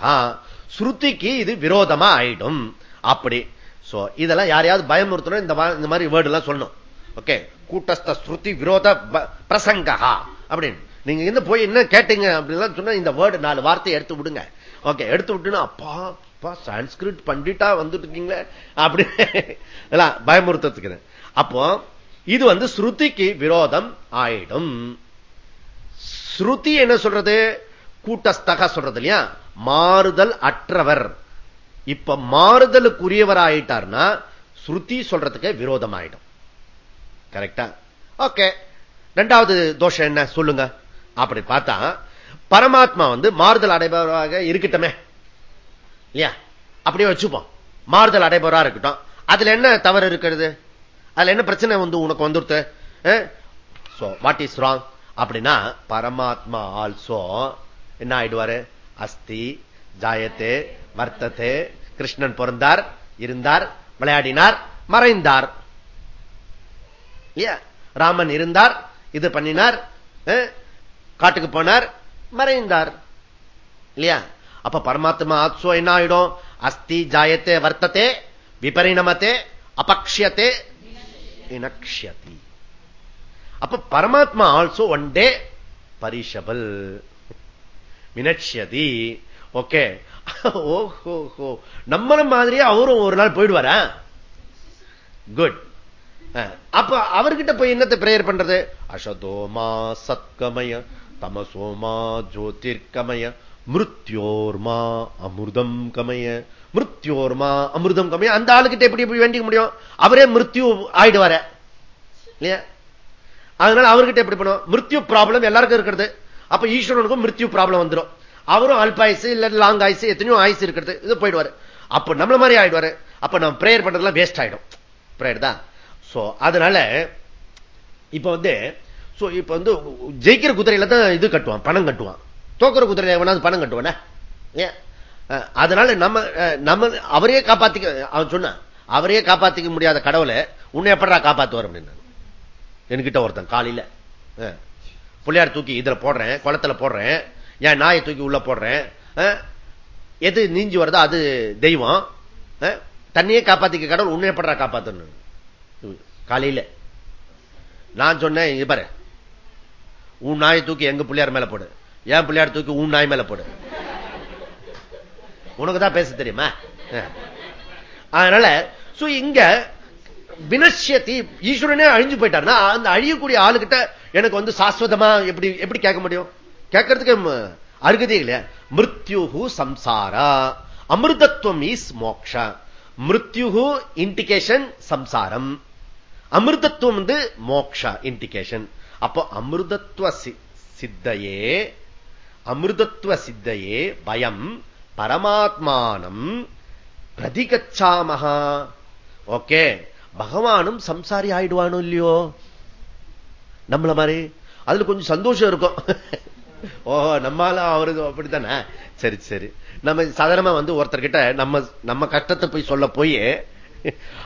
ஸ்ருதிக்கு இது விரோதமா ஆயிடும். அப்படி. சோ இதெல்லாம் யாரையாவது பயமுறுத்தணும் இந்த மாதிரி வேர்டு எல்லாம் சொல்லணும். ஓகே? கூட்டஸ்த ஸ்ருதி விரோத பிரசங்க. அப்படின்னு. நீங்க என்ன போய் என்ன கேட்டீங்க அப்படின்லாம் சொன்னா இந்த வேர்டு நாலு வார்த்தையை எடுத்து விடுங்க. ஓகே எடுத்து விட்டுனா அப்பா அப்பா சான்ஸ்கிரிட் பண்டிட்டா வந்துட்டு இருக்கீங்களே அப்படி பயமுறுத்துறதுக்கு அப்போ இது வந்து ஸ்ருதிக்கு விரோதம் ஆயிடும். ஸ்ருதி என்ன சொல்றது? கூட்டஸ்தக சொல்றது இல்லையா? மாறுதல் அற்றவர். இப்ப மாறுதலுக்குரியவர் ஆயிட்டார்னா ஸ்ருதி சொல்றதுக்கு விரோதம் ஆயிடும். கரெக்டா? ஓகே. ரெண்டாவது தோஷம் என்ன? சொல்லுங்க. அப்படி பார்த்தா பரமாத்மா வந்து மாறுதல் அடைபவராக இருக்கட்டுமே. இல்லையா? அப்படியே வச்சுப்போம். மாறுதல் அடைபவரா இருக்கட்டும். அதுல என்ன தவறு இருக்கிறது? அதுல என்ன பிரச்சனை வந்து உனக்கு வந்துருத்து வாட் இஸ் ராங் அப்படின்னா பரமாத்மா ஆல்சோ என்ன ஆயிடுவாரு? அஸ்தி ஜாயத்தே வர்த்தத்தே கிருஷ்ணன் பிறந்தார் இருந்தார் விளையாடினார் மறைந்தார். ராமன் இருந்தார் இது பண்ணினார் காட்டுக்கு போனார் மறைந்தார். இல்லையா? அப்ப பரமாத்மா ஆத்சோ என்ன ஆயிடும் அஸ்தி ஜாயத்தே வர்த்தத்தே விபரிணமத்தே அபக்ஷியத்தே இனக்ஷதி அப்ப பரமாத்மா ஆல்சோ ஒன் டே பரிஷபல் மினட்சியதி ஓகே. ஓஹோ நம்மள மாதிரியே அவரும் ஒரு நாள் போயிடுவார? குட் அப்ப அவர்கிட்ட போய் என்னத்தை பிரேயர் பண்றது? அசதோமா சத்கமய தமசோமா ஜோதிர்கமய மிருத்யோர்மா அமிர்தம் கமய. மிருத்யோர்மா அமிர்தம் கமய. அந்த ஆளுகிட்ட எப்படி எப்படி வேண்டிக்க முடியும்? அவரே மிருத்யு ஆயிடுவார. இல்லையா? அதனால அவர்கிட்ட எப்படி பண்ணுவோம்? மிருத்யு ப்ராப்ளம் எல்லாருக்கும் இருக்கிறது. அப்ப ஈஸ்வரனுக்கும் மிருத்யு ப்ராப்ளம் வந்துடும் அவரும் அல்பாயுசு இல்ல லாங் ஆயுசு எத்தனையோ ஆயுசு இருக்கிறது. இது போயிடுவாரு. அப்ப நம்மள மாதிரி ஆயிடுவாரு. அப்ப நம்ம பிரேயர் பண்றதுலாம் வேஸ்ட் ஆயிடும். பிரேயர் தான். சோ அதனால இப்ப வந்து இப்ப வந்து ஜெயிக்கிற குதிரையில தான் இது கட்டுவான் பணம் கட்டுவான். தோக்குற குதிரையில எவனாவது பணம் கட்டுவானே? அதனால நம்ம நம்ம அவரையே காப்பாத்திக்க அவன் சொன்னான் அவரையே காப்பாத்திக்க முடியாத கடவுளை உன்னை எப்படா காப்பாத்துவார் அப்படின்னு என்கிட்ட ஒருத்தன் காலையில. பிள்ளையார் தூக்கி இதுல போடுறேன் குளத்துல போடுறேன் என் நாயை தூக்கி உள்ள போடுறேன் எது நீஞ்சி வருதோ அது தெய்வம் தண்ணியே காப்பாத்திக்க கடவுள் உன்னை எப்படா காப்பாத்தணும் காலையில. நான் சொன்னேன் பாரு உன் நாயை தூக்கி எங்க பிள்ளையார் மேல போடு. என் பிள்ளையார் தூக்கி உன் நாய் மேல போடு. உனக்கு தான் பேச தெரியுமா? அதனால இங்க வினஷ்யத்தி ஈஸ்வரனே அழிஞ்சு போயிட்டாருன்னா அந்த அழியக்கூடிய ஆளுகிட்ட எனக்கு வந்து சாஸ்வதமா எப்படி எப்படி கேட்க முடியும்? கேட்கறதுக்கு அருகதே இல்லையா? மிருத்யுகு சம்சாரா அமிர்தத்துவம் இஸ் மோக்ஷ. மிருத்யுகு இண்டிகேஷன் சம்சாரம். அமிர்தத்துவம் வந்து மோக்ஷ இண்டிகேஷன் அப்போ அமிர்தத்துவ சித்தையே அமிர்தத்துவ சித்தையே பயம் பரமாத்மானம் பிரதிகச்சாமகா ஓகே. பகவானும் சம்சாரி ஆயிடுவானோ இல்லையோ? நம்மள மாதிரி. அதுல கொஞ்சம் சந்தோஷம் இருக்கும். ஓஹோ நம்மால அவருக்கு அப்படித்தானே? சரி சரி. நம்ம சாதாரணமா வந்து ஒருத்தர்கிட்ட நம்ம நம்ம கஷ்டத்தை போய் சொல்ல போய்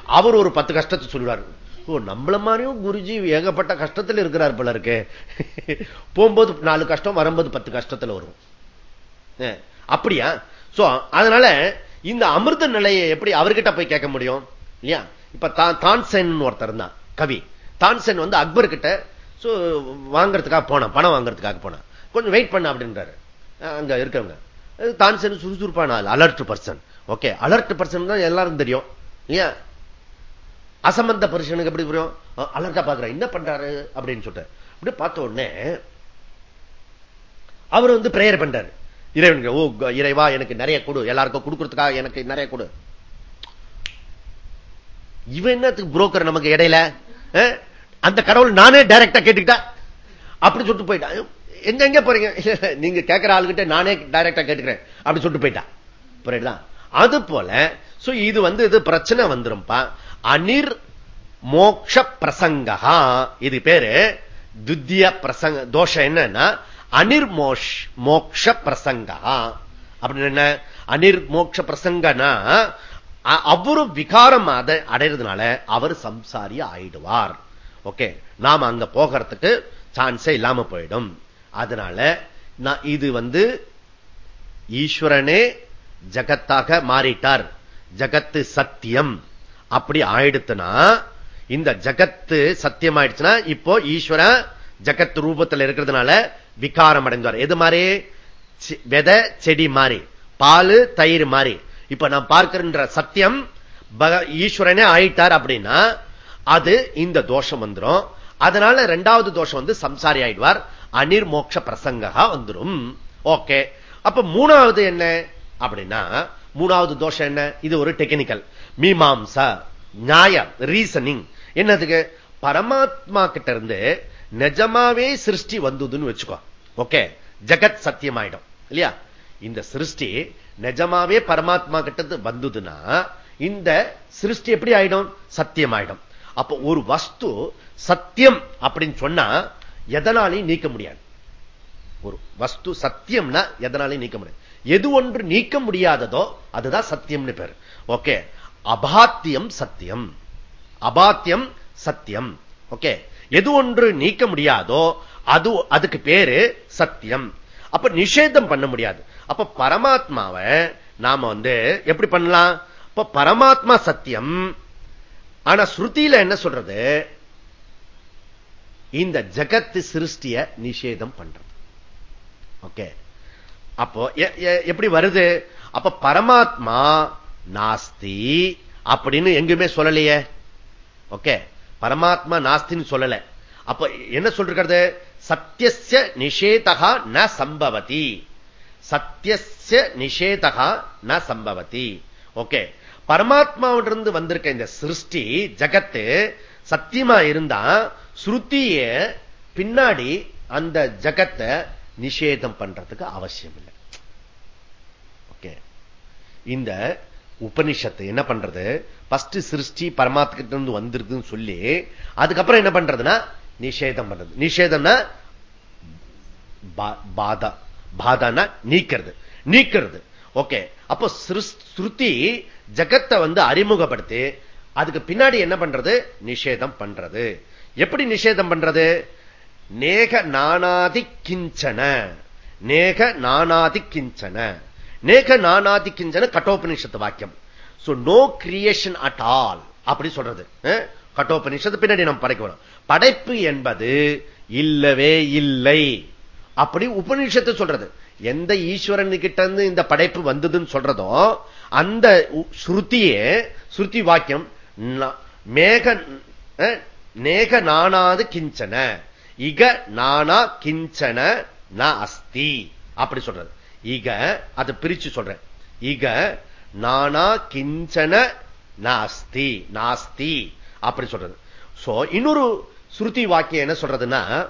அவர் ஒரு பத்து கஷ்டத்தை சொல்லுவார். ஓ நம்மள மாதிரியும் குருஜி ஏகப்பட்ட கஷ்டத்தில் இருக்கிறார் போல இருக்கு. போகும்போது நாலு கஷ்டம் வரும்போது பத்து கஷ்டத்துல வரும். அப்படியா? சோ அதனால இந்த அமிர்த நிலையை எப்படி அவர்கிட்ட போய் கேட்க முடியும்? இல்லையா? இப்ப தான்சென் ஒருத்தர் தான் கவி. தான்சென் வந்து அக்பர் கிட்ட வாங்கறதுக்காக போனான் பணம் வாங்கறதுக்காக போனான் கொஞ்சம் வெயிட் பண்ண அப்படின்றாரு. அங்க இருக்கவங்க தான்சென் சுறுசுறுப்பான alert person okay alert person தான் எல்லாரும் தெரியும். இல்லையா? அசம்பந்த புருஷனுக்கு எப்படி புரியும்? அலர்ட்டா பாக்குறேன் என்ன பண்றாரு? அப்படின்னு சொல்லிட்டு. அப்படி பார்த்த உடனே அவர் வந்து பிரேயர் பண்றாரு இறைவன் ஓ இறைவா எனக்கு நிறைய கொடு. எல்லாருக்கும் கொடுக்கறதுக்காக எனக்கு நிறைய கொடு. இவன் என்னத்துக்கு புரோக்கர் நமக்கு இடையில? அந்த கடவுள் நானே டைரக்டா கேட்டுக்கிட்டா? அப்படி சொல்லிட்டு போயிட்டா. எங்க எங்க போறீங்க? நீங்க கேட்கிற ஆளுகிட்ட நானே டைரக்டா கேட்டுக்கிறேன். அப்படி சொல்லிட்டு போயிட்டா. புரியுதா? அது போல இது வந்து இது பிரச்சனை வந்துரும்பா. அனிர் மோக்ஷ பிரசங்கா இது பேரு துத்திய பிரசங்க தோஷம் என்னன்னா அனிர்மோஷ் மோக்ஷ பிரசங்கா அப்படின்னு என்ன? அனிர்மோக்ஷ பிரசங்கனா அவரும் விகாரம் அதை அடைறதுனால அவர் சம்சாரி ஆயிடுவார். ஓகே? நாம அங்க போகிறதுக்கு சான்ஸே இல்லாம போயிடும். அதனால இது வந்து ஈஸ்வரனே ஜகத்தாக மாறிட்டார். ஜகத்து சத்தியம். அப்படி ஆயிடுத்துனா இந்த ஜகத்து சத்தியம் ஆயிடுச்சுன்னா இப்போ ஈஸ்வர ஜகத் ரூபத்தில் இருக்கிறதுனால விகாரம் அடைஞ்சார். எது மாதிரி? வெத செடி மாறி பால் தயிர் மாறி இப்ப நான் பார்க்கின்ற சத்தியம் ஈஸ்வரனே ஆயிட்டார் அப்படின்னா அது இந்த தோஷம் வந்துடும் அதனால ரெண்டாவது தோஷம் வந்து சம்சாரி ஆயிடுவார். அனிர் மோட்ச பிரசங்கா வந்துடும் ஓகே. அப்ப மூணாவது என்ன? அப்படின்னா மூணாவது தோஷம் என்ன? இது ஒரு டெக்னிக்கல் மீமாம்சா நியாயம் ரீசனிங் என்னதுக்கு? பரமாத்மா கிட்ட இருந்து நிஜமாவே சிருஷ்டி வந்ததுன்னு வச்சுக்கோ. ஓகே? ஜெகத் சத்தியம் ஆயிடும் இல்லையா? இந்த சிருஷ்டி நிஜமாவே பரமாத்மா கிட்ட வந்ததுன்னா இந்த சிருஷ்டி எப்படி ஆயிடும்? சத்தியம் ஆயிடும் அப்ப ஒரு வஸ்து சத்தியம் அப்படின்னு சொன்னா எதனாலையும் நீக்க முடியாது. ஒரு வஸ்து சத்தியம்னா எதனாலையும் நீக்க முடியாது. எது ஒன்று நீக்க முடியாததோ அதுதான் சத்தியம்னு பேரு. ஓகே? அபாத்தியம் சத்தியம். அபாத்தியம் சத்தியம். ஓகே எது ஒன்று நீக்க முடியாதோ அது அதுக்கு பேரு சத்தியம். அப்ப நிஷேதம் பண்ண முடியாது. அப்ப பரமாத்மாவை நாம வந்து எப்படி பண்ணலாம்? இப்ப பரமாத்மா சத்தியம். ஆனா ஸ்ருதியில என்ன சொல்றது? இந்த ஜகத்து சிருஷ்டிய நிஷேதம் பண்றது. ஓகே அப்போ எப்படி வருது? அப்ப பரமாத்மா நாஸ்தி அப்படின்னு எங்குமே சொல்லலையே. ஓகே? பரமாத்மா நாஸ்தின்னு சொல்லல. அப்ப என்ன சொல்றது சத்தியசிய நிஷேதகா ந சம்பவதி. சத்தியசிய நிஷேதகா ந சம்பவதி. ஓகே? பரமாத்மாவிலிருந்து வந்திருக்க இந்த சிருஷ்டி ஜகத்து சத்தியமா இருந்தா ஸ்ருத்திய பின்னாடி அந்த ஜகத்தை நிஷேதம் பண்றதுக்கு அவசியம் இல்லை ஓகே? இந்த உபனிஷத்து என்ன பண்றது? பஸ்ட் சிருஷ்டி பரமாத்கிட்ட இருந்து வந்திருக்குன்னு சொல்லி அதுக்கப்புறம் என்ன பண்றதுன்னா நிஷேதம் பண்றது. நிஷேதம்னா பாதா. பாதானா நீக்கிறது. நீக்கிறது. ஓகே. அப்போ ஸ்ருதி ஜகத்தை வந்து அறிமுகப்படுத்தி அதுக்கு பின்னாடி என்ன பண்றது? நிஷேதம் பண்றது. எப்படி நிஷேதம் பண்றது? நேக நானாதி கிஞ்சன. நேக நானாதி கிஞ்சன. நேக நானாதி கட்டோபனிஷத்து வாக்கியம். நோ கிரியேஷன் அட் ஆல் அப்படி சொல்றது. கட்டோபனிஷத்து பின்னாடி நம்ம படைக்க வரும் படைப்பு என்பது இல்லவே இல்லை. அப்படி உபநிஷத்து சொல்றது. எந்த ஈஸ்வரன் கிட்ட இருந்து இந்த படைப்பு வந்ததுன்னு சொல்றதோ அந்த ஸ்ருதியே ஸ்ருதி வாக்கியம் மேக நேக நானாது கிஞ்சன. இக நானா கிஞ்சன ந அஸ்தி. அப்படி சொல்றது. இக அதை பிரிச்சு சொல்றேன். இக நானா கிஞ்சன நாஸ்தி நாஸ்தி அப்படி சொல்றது. சோ இன்னொரு ஸ்ருதி வாக்கியம் என்ன சொல்றதுன்னா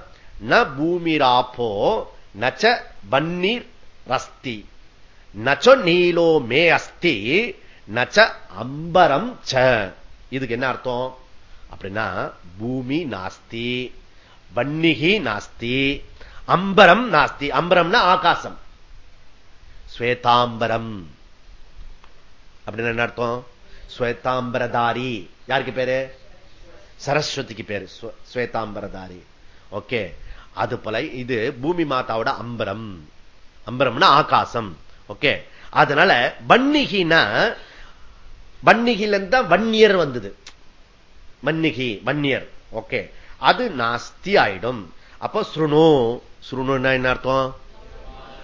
ந பூமிராப்போ நச்ச பன்னீர் ரஸ்தி. நச்சோ நீலோ மே அஸ்தி நச்ச அம்பரம் ச. இதுக்கு என்ன அர்த்தம்? அப்படின்னா பூமி நாஸ்தி வன்னிகி நாஸ்தி அம்பரம் நாஸ்தி. அம்பரம்னா ஆகாசம். ஸ்வேதாம்பரம். அப்படின்னு என்ன அர்த்தம்? ஸ்வேதாம்பரதாரி. யாருக்கு பேரு? சரஸ்வதிக்கு பேரு. ஸ்வேதாம்பரதாரி. ஓகே. அது போல இது பூமி மாதாவோட அம்பரம். அம்பரம்னா ஆகாசம். ஓகே. அதனால வன்னிகினா வன்னிகில இருந்தா வன்னியர் வந்தது. வன்னிகி வன்னியர். ஓகே. அது நாஸ்தி ஆயிடும். அப்ப சுருணு. சுருணுன்னா என்ன அர்த்தம்?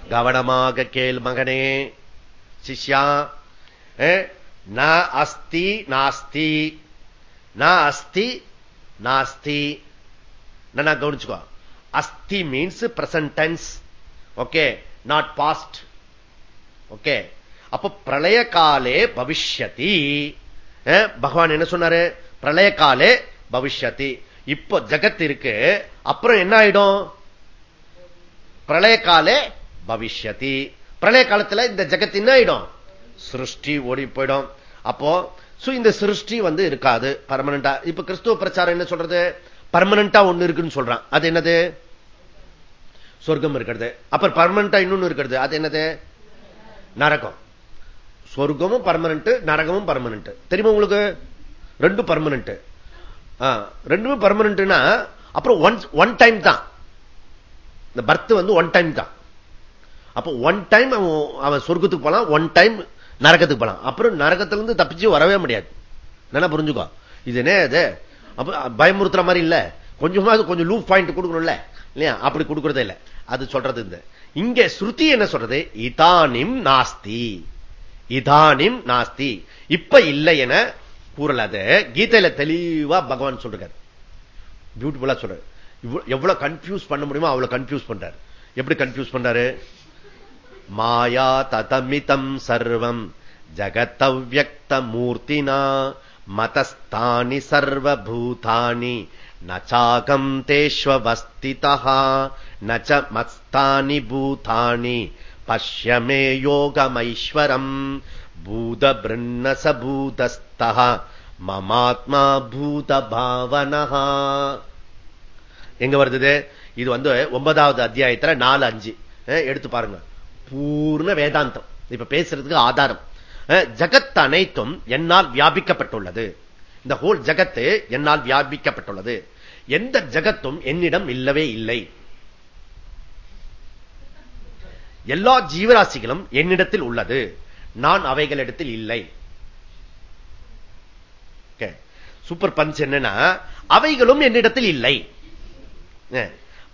கவனமாக கேள் மகனே. சிஷ்யா ந அஸ்தி நாஸ்தி. ந அஸ்தி நாஸ்தி. நான் கவனிச்சுக்கோ. அஸ்தி means presentness okay not past okay. அப்ப பிரளய காலே பவிஷ்யதி பகவான் என்ன சொன்னாரு? பிரளய காலே பவிஷ்யதி. இப்போ ஜகத் இருக்கு அப்புறம் என்ன ஆயிடும்? பிரளய காலே பவிஷ்யதி. பிரளய காலத்துல இந்த ஜெகத் என்ன ஆயிடும்? சிருஷ்டி ஓடி போயிடும். அப்போ இந்த சிருஷ்டி வந்து இருக்காது. பர்மனண்டா இப்ப கிறிஸ்துவ பிரச்சாரம் என்ன சொல்றது? பர்மனண்டா ஒண்ணு இருக்குன்னு சொல்றான். அது என்னது? சொர்க்கம் இருக்கிறது. அப்புறம் பர்மனண்டா இன்னொன்னு இருக்கிறது. அது என்னது? நரகம். சொர்க்கமும் பர்மனண்ட் நரகமும் பர்மனண்ட் தெரியுமா உங்களுக்கு? ரெண்டும் பர்மனண்ட் ரெண்டுமே பர்மனண்ட்னா அப்புறம் ஒன் ஒன் டைம் தான். இந்த பர்த் வந்து ஒன் டைம் தான். அப்போ ஒன் டைம் அவன் அவன் சொர்க்கத்துக்கு போலாம் ஒன் டைம் நரகத்துக்கு போலாம் அப்புறம் நரகத்திலிருந்து தப்பிச்சு வரவே முடியாது. என்ன புரிஞ்சுக்கோ. இது என்ன இது? பயமுறுத்துற மாதிரி இல்ல. கொஞ்சமா கொஞ்சம் லூப் பாயிண்ட் கொடுக்கணும்ல. இல்லையா? அப்படி கொடுக்கறதே இல்ல. அது சொல்றது இந்த. இங்க ஸ்ருதி என்ன சொல்றது? இதானிம் நாஸ்தி. இதானிம் நாஸ்தி. இப்ப இல்லை என கூறல அது. கீதையில தெளிவா பகவான் சொல்றாரு. பியூட்டிஃபுல்லா சொல்றாரு. எவ்வளவு கன்ஃபியூஸ் பண்ண முடியுமோ அவ்வளவு கன்ஃபியூஸ் பண்றாரு. எப்படி கன்ஃபியூஸ் பண்றாரு? மாயா ததமிதம் சர்வம். ஜகத்தவ்யக்த மூர்த்தினா மதஸ்தானி சர்வபூதானி. நச்சாகம் தேஷ்வஸ்திதா நச்ச மஸ்தானி பூதானி. பஷ்யமே யோகமைஸ்வரம். பூத மமாத்மா பூத எங்க வருது இது வந்து ஒன்பதாவது அத்தியாயத்துல நாலு அஞ்சு. எடுத்து பாருங்க. பூர்ண வேதாந்தம். இப்ப பேசுறதுக்கு ஆதாரம். ஜகத் அனைத்தும் என்னால் வியாபிக்கப்பட்டுள்ளது. இந்த ஹோல் ஜகத்து என்னால் வியாபிக்கப்பட்டுள்ளது. எந்த ஜகத்தும் என்னிடம் இல்லவே இல்லை. எல்லா ஜீவராசிகளும் என்னிடத்தில் உள்ளது. நான் அவைகளிடத்தில் இல்லை. சூப்பர் பஞ்ச் என்னன்னா அவைகளும் என்னிடத்தில் இல்லை.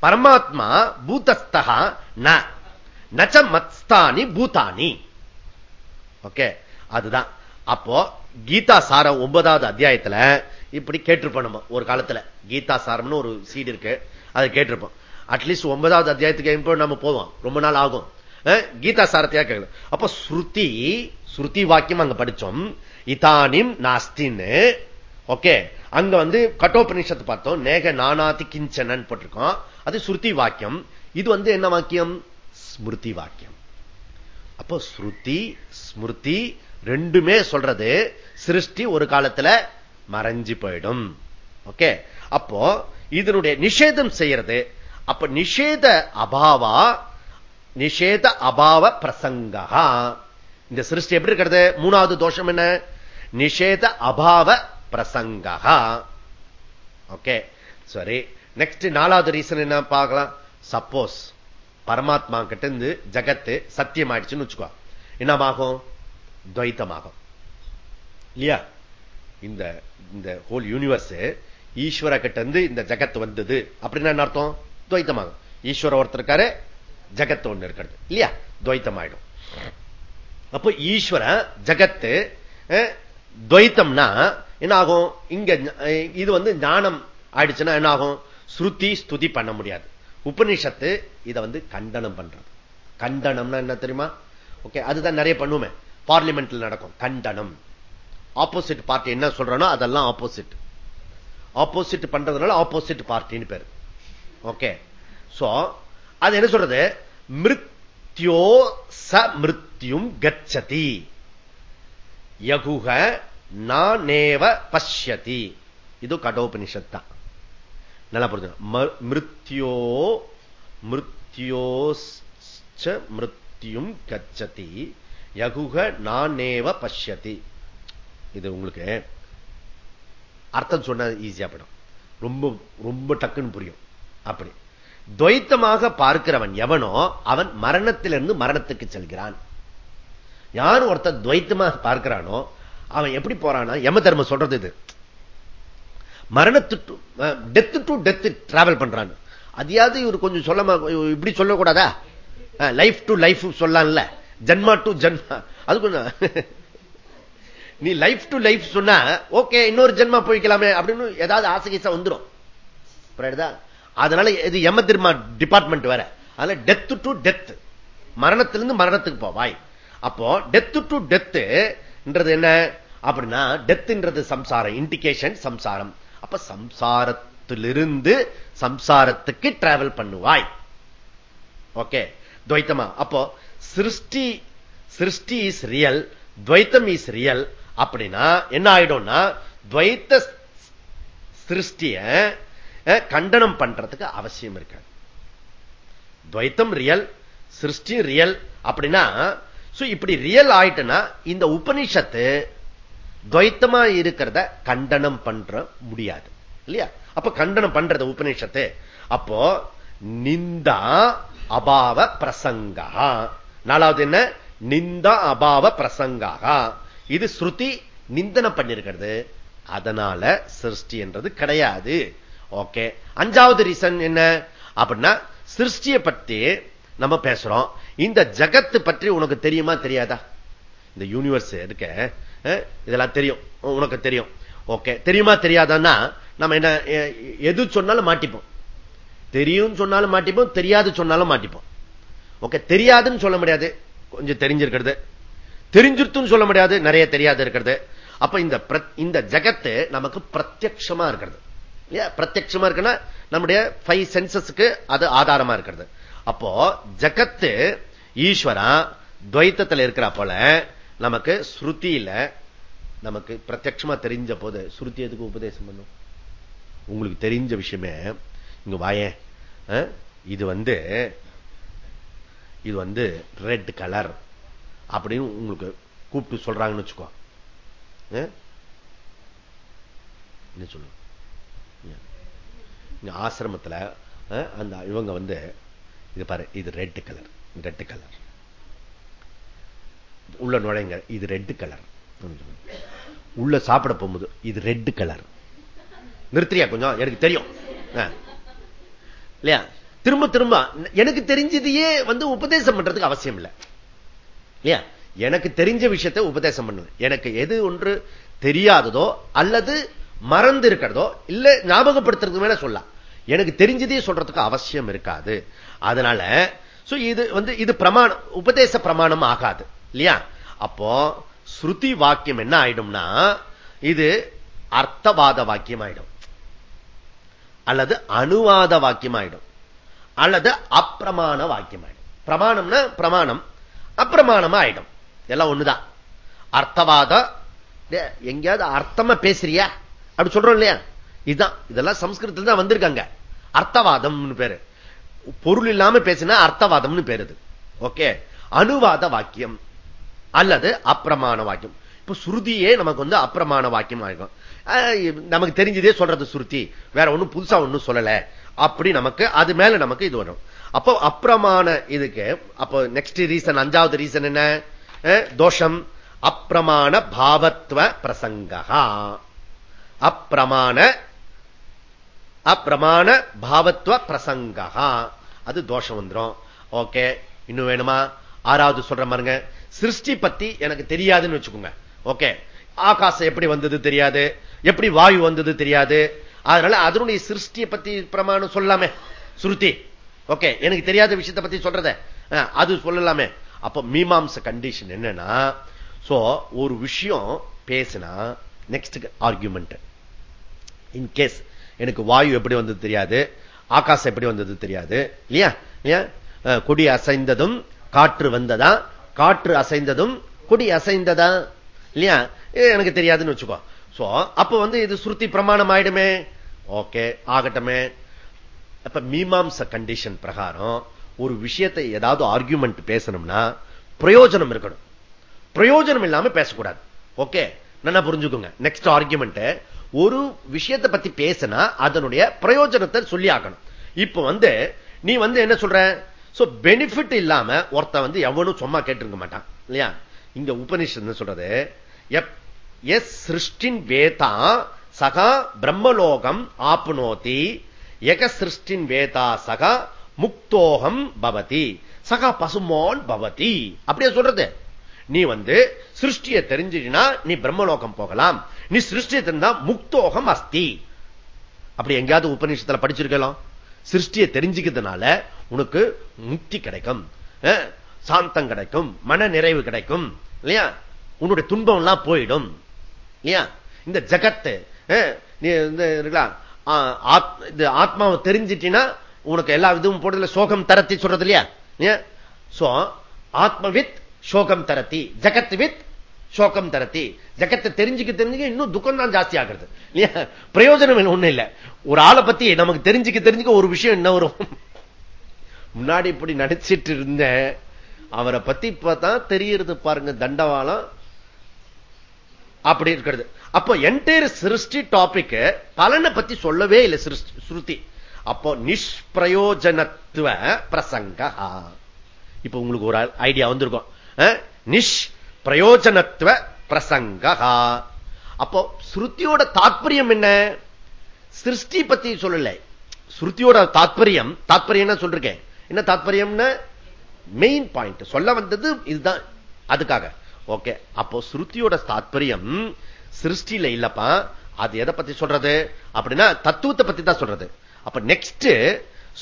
பரமாத்மா பூதஸ்தகா நச்ச மத்ஸ்தானி பூதானி. ஓகே? அதுதான். அப்போ கீதா சாரம் ஒன்பதாவது அத்தியாயத்துல இப்படி கேட்டிருப்போம் நம்ம ஒரு காலத்துல. கீதா சாரம்னு ஒரு சீடு இருக்கு. அதை கேட்டிருப்போம். அட்லீஸ்ட் ஒன்பதாவது அத்தியாயத்துக்கு நம்ம போவோம். ரொம்ப நாள் ஆகும். கீதா சாரத்தையா கேட்கல அப்ப ஸ்ருதி ஸ்ருதி வாக்கியம் அங்க படிச்சோம். இதானிம் நாஸ்தின்னு. ஓகே? அங்க வந்து கட்டோபனிஷத்து பார்த்தோம். நேக நானாதி கிஞ்சனன் போட்டிருக்கோம். அது ஸ்ருதி வாக்கியம். இது வந்து என்ன வாக்கியம்? ஸ்மிருதி வாக்கியம் அப்போ ஸ்ருதி ஸ்மிருதி ரெண்டுமே சொல்றது சிருஷ்டி ஒரு காலத்துல மறைஞ்சு போயிடும். ஓகே? அப்போ இதனுடைய நிஷேதம் செய்யறது. அப்ப நிஷேத அபாவா நிஷேத அபாவ பிரசங்கா இந்த சிருஷ்டி எப்படி இருக்கிறது? மூணாவது தோஷம் என்ன? நிஷேத அபாவ பிரசங்கா ஓகே? சரி. நெக்ஸ்ட் நாலாவது ரீசன் என்ன பார்க்கலாம்? சப்போஸ் பரமாத்மா கிட்ட இருந்து ஜகத்து சத்தியம் ஆயிடுச்சுன்னு வச்சுக்கோ. என்னமாகும் துவைத்தமாகும். இல்லையா? இந்த இந்த ஹோல் யூனிவர்ஸ் ஈஸ்வர கிட்ட இருந்து இந்த ஜகத் வந்தது. அப்படின்னா என்ன அர்த்தம்? துவைத்தமாகும். ஈஸ்வர ஒருத்தர் இருக்காரு ஜகத்து ஒண்ணு இருக்கிறது. இல்லையா? துவைத்தம் ஆயிடும் அப்போ ஈஸ்வர ஜகத்து துவைத்தம்னா என்ன ஆகும் இங்க இது வந்து ஞானம் ஆயிடுச்சுன்னா என்ன ஆகும் ஸ்ருதி ஸ்துதி பண்ண முடியாது. உபநிஷத்து இதை வந்து கண்டனம் பண்றது. கண்டனம்னா என்ன தெரியுமா? ஓகே அதுதான் நிறைய பண்ணுவோமே. பார்லிமெண்ட்ல நடக்கும். கண்டனம். ஆப்போசிட் பார்ட்டி என்ன சொல்றனோ அதெல்லாம் ஆப்போசிட் ஆப்போசிட் பண்றதுனால ஆப்போசிட் பார்ட்டின்னு பேரு. ஓகே சோ அது என்ன சொல்றது? மிருத்யோ ச மிருத்யும் கச்சதி. யகுக நானேவ பஷ்யதி. இது கடோபனிஷத் தான் நல்லா புரிஞ்சு மிருத்யோ மிருத்யோ மிருத்யும் கச்சதி. யகுக நானேவ பஷ்யதி. இது உங்களுக்கு அர்த்தம் சொன்ன ஈஸியா படும் ரொம்ப ரொம்ப டக்குன்னு புரியும். அப்படி. துவைத்தமாக பார்க்கிறவன் எவனோ அவன் மரணத்திலிருந்து மரணத்துக்கு செல்கிறான். யார் ஒருத்தர் துவைத்தமாக பார்க்கிறானோ அவன் எப்படி போறானா யம தர்மம் சொல்றது இது. மரணத்து to death to death travel பண்றான் அதையாவது இவர் கொஞ்சம் சொல்ல இப்படி சொல்லக்கூடாதா? லைஃப் டு லைஃப் சொல்லலாம்ல ஜென்மா டு ஜென்மா. அது கொஞ்சம் நீ லைஃப் டு லைஃப் சொன்னா ஓகே இன்னொரு ஜென்மா போய்க்கலாமே அப்படின்னு ஏதாவது ஆசை வந்துடும் அதனால இது எம திருமா டிபார்ட்மெண்ட் வேற. அதனால டெத் டு டெத் மரணத்திலிருந்து மரணத்துக்கு போவாய் அப்போ டெத் டு டெத்துன்றது என்ன? அப்படின்னா டெத்ன்றது சம்சாரம் இண்டிகேஷன் சம்சாரம். அப்ப சம்சாரத்திலிருந்து சம்சாரத்துக்கு டிராவல் பண்ணுவாய். ஓகே துவைத்தமா? அப்போ சிருஷ்டி சிருஷ்டி இஸ் ரியல் துவைத்தம் இஸ் ரியல் அப்படின்னா என்ன ஆயிடும்னா துவைத்த சிருஷ்டிய கண்டனம் பண்றதுக்கு அவசியம் இருக்க துவைத்தம் ரியல் சிருஷ்டி ரியல் அப்படின்னா இப்படி ரியல் ஆயிட்டுனா இந்த உபனிஷத்து துவைத்தமா இருக்கிறத கண்டனம் பண்ற முடியாது. இல்லையா? அப்ப கண்டனம் பண்றது உபநிஷத்து. அப்போ நிந்தா அபாவ பிரசங்கா. நாலாவது என்ன? நிந்தா அபாவ பிரசங்கா இது ஸ்ருதி நிந்தனம் பண்ணிருக்கிறது. அதனால சிருஷ்டி என்றது கிடையாது. ஓகே. அஞ்சாவது ரீசன் என்ன? அப்படின்னா சிருஷ்டியை பற்றி நம்ம பேசுறோம். இந்த ஜகத்து பற்றி உனக்கு தெரியுமா தெரியாதா? இந்த யூனிவர்ஸ் இருக்க இதெல்லாம் தெரியும். உனக்கு தெரியும். ஓகே. தெரியுமா தெரியாதான்னா நம்ம என்ன எது சொன்னாலும் மாட்டிப்போம். தெரியும் சொன்னாலும் மாட்டிப்போம் தெரியாது சொன்னாலும் மாட்டிப்போம். ஓகே தெரியாதுன்னு சொல்ல முடியாது. கொஞ்சம் தெரிஞ்சிருக்கிறது. தெரிஞ்சிருத்துன்னு சொல்ல முடியாது. நிறைய தெரியாது இருக்கிறது. அப்ப இந்த இந்த ஜகத்து நமக்கு பிரத்யமா இருக்கிறது. பிரத்யமா இருக்குன்னா நம்முடைய ஃபைவ் சென்சஸ்க்கு அது ஆதாரமா இருக்கிறது. அப்போ ஜகத்து ஈஸ்வரா துவைத்தத்தில் இருக்கிற போல நமக்கு ஸ்ருதியில நமக்கு பிரத்யமா தெரிஞ்ச போது ஸ்ருதி எதுக்கு உபதேசம் பண்ணும்? உங்களுக்கு தெரிஞ்ச விஷயமே இங்க வாய. இது வந்து இது வந்து ரெட் கலர் அப்படின்னு உங்களுக்கு கூப்பிட்டு சொல்றாங்கன்னு வச்சுக்கோ. என்ன சொல்லு ஆசிரமத்தில் அந்த இவங்க வந்து இது பாரு இது ரெட் கலர் ரெட் கலர் உள்ள நுழைங்க. இது ரெட் கலர் உள்ள சாப்பிட போகும்போது இது ரெட் கலர் நிறுத்திரியா கொஞ்சம்? எனக்கு தெரியும். இல்லையா? திரும்ப திரும்ப எனக்கு தெரிஞ்சதையே வந்து உபதேசம் பண்றதுக்கு அவசியம் இல்லை. இல்லையா? எனக்கு தெரிஞ்ச விஷயத்தை உபதேசம் பண்ணுவேன் எனக்கு எது ஒன்று தெரியாததோ அல்லது மறந்து இருக்கிறதோ இல்ல ஞாபகப்படுத்துறது மேல சொல்லலாம். எனக்கு தெரிஞ்சதே சொல்றதுக்கு அவசியம் இருக்காது. அதனால இது வந்து இது பிரமாணம் உபதேச பிரமாணம் ஆகாது. இல்லையா? அப்போ ஸ்ருதி வாக்கியம் என்ன ஆயிடும்னா இது அர்த்தவாத வாக்கியம் ஆயிடும் அல்லது அணுவாத வாக்கியம் ஆயிடும் அல்லது அப்பிரமாண வாக்கியம் ஆயிடும் பிரமாணம்னா பிரமாணம் அப்பிரமாணமா ஆயிடும் எல்லாம் ஒண்ணுதான். அர்த்தவாத எங்கேயாவது அர்த்தமா பேசுறியா? அப்படி சொல்றோம் இல்லையா? இதுதான் இதெல்லாம் சம்ஸ்கிருதத்தில் தான் வந்திருக்காங்க. அர்த்தவாதம்னு பேரு. பொருள் இல்லாம பேசினா அர்த்தவாதம்னு பேருது ஓகே? அணுவாத வாக்கியம். அல்லது அப்பிரமாண வாக்கியம். இப்ப சுருதியே நமக்கு வந்து அப்பிரமாண வாக்கியம் ஆகும் நமக்கு தெரிஞ்சதே சொல்றது சுருதி. வேற ஒண்ணும் புதுசா ஒண்ணும் சொல்லல. அப்படி நமக்கு அது மேல நமக்கு இது வரும். அப்போ அப்பிரமாண இதுக்கு அப்போ நெக்ஸ்ட் ரீசன் அஞ்சாவது ரீசன் என்ன? தோஷம். அப்பிரமாண பாவத்துவ பிரசங்கா அப்பிரமாண அப்பிரமாண பாவத்துவ பிரசங்கா அது தோஷம் வந்துடும் ஓகே இன்னும் வேணுமா? ஆறாவது சொல்ற பாருங்க. சிருஷ்டி பத்தி எனக்கு தெரியாதுன்னு வச்சுக்கோங்க. ஓகே ஆகாசம் எப்படி வந்தது தெரியாது? எப்படி வாயு வந்தது தெரியாது? அதனால அதனுடைய சிருஷ்டியை பத்தி பிரமாணம் சொல்லலாமே. சுருத்தி ஓகே எனக்கு தெரியாத விஷயத்தை பத்தி சொல்றத. அது சொல்லலாமே. அப்ப மீமாம்ச கண்டிஷன் என்னன்னா சோ ஒரு விஷயம் பேசினா நெக்ஸ்ட் ஆர்குமெண்ட் இன் கேஸ் எனக்கு வாயு எப்படி வந்தது தெரியாது? ஆகாசம் எப்படி வந்தது தெரியாது? இல்லையா? இல்லையா? கொடி அசைந்ததும் காற்று வந்ததா? காற்று அசைந்ததும் கொடி அசைந்ததா? இல்லையா? எனக்கு தெரியாதுன்னு வச்சுக்கோ. சோ அப்ப வந்து இது சுருத்தி பிரமாணம் ஆயிடுமே ஓகே ஆகட்டமே. அப்ப மீமாம்ச கண்டிஷன் பிரகாரம் ஒரு விஷயத்தை ஏதாவது ஆர்கியூமெண்ட் பேசணும்னா பிரயோஜனம் இருக்கணும். பிரயோஜனம் இல்லாம பேசக்கூடாது. ஓகே நல்லா புரிஞ்சுக்கோங்க. நெக்ஸ்ட் ஆர்கியூமெண்ட் ஒரு விஷயத்தை பத்தி பேசினா அதனுடைய பிரயோஜனத்தை சொல்லி ஆகணும் இப்ப வந்து நீ வந்து என்ன சொல்ற? பெனிஃபிட் இல்லாம ஒருத்த வந்து எவனும் சும்மா கேட்டிருக்க மாட்டான். இல்லையா? இங்க உபனிஷன் சொல்றது? எஸ் சிருஷ்டின் வேதா சகா பிரம்மலோகம் ஆப்னோதி எக சிருஷ்டின் வேதா சகா முக்தோகம் பவதி சகா பசுமான் பவதி. அப்படியே சொல்றது. நீ வந்து சிருஷ்டியை தெரிஞ்சினா நீ பிரம்மலோகம் போகலாம். நீ சிருஷ்டியை தெரிந்தா முக்தோகம் அஸ்தி. அப்படி எங்கேயாவது உபநிஷத்துல படிச்சிருக்கலாம். சிருஷ்டியை தெரிஞ்சுக்கிறதுனால உனக்கு முக்தி கிடைக்கும். சாந்தம் கிடைக்கும். மன நிறைவு கிடைக்கும். இல்லையா? உன்னுடைய துன்பம் எல்லாம் போயிடும். இல்லையா? இந்த ஜகத்து இந்த ஆத்மாவை தெரிஞ்சிட்டீங்கன்னா உனக்கு எல்லா இதுவும் போடுறதுல சோகம் தரத்தி சொல்றது இல்லையா? ஆத்மவித் சோகம் தரத்தி ஜகத் வித் சோகம் தரத்தி. ஜகத்தை தெரிஞ்சுக்க தெரிஞ்சுக்க இன்னும் துக்கம் தான் ஜாஸ்தி ஆகிறது. இல்லையா? பிரயோஜனம் ஒண்ணு இல்ல. ஒரு ஆளை பத்தி நமக்கு தெரிஞ்சுக்க தெரிஞ்சுக்க ஒரு விஷயம் என்ன வரும்? முன்னாடி இப்படி நடிச்சிட்டு இருந்த அவரை பத்தி பார்த்தா தெரியறது பாருங்க தண்டவாளம். அப்படி இருக்கிறது. அப்போ என்டையர் சிருஷ்டி டாபிக் பலனை பத்தி சொல்லவே இல்லை ஸ்ருதி. அப்போ நிஷ்பிரயோஜனத்துவ பிரசங்க இப்ப உங்களுக்கு ஒரு ஐடியா வந்திருக்கும். நிஷ் பிரயோஜனத்துவ பிரசங்க அப்போ ஸ்ருதியோட தாற்பயம் என்ன? சிருஷ்டி பத்தி சொல்லல. ஸ்ருதியோட தாற்பயம் தாற்பயம் சொல்றேன் என்ன தாற்பயம்னு மெயின் பாயிண்ட் சொல்ல வந்தது இதுதான். அதுக்காக. ஓகே அப்போ ஸ்ருதியோட தாற்பயம் சிருஷ்டியில இல்லப்பா. அது எதை பத்தி சொல்றது? அப்படின்னா தத்துவத்தை பத்தி தான் சொல்றது. அப்ப நெக்ஸ்ட்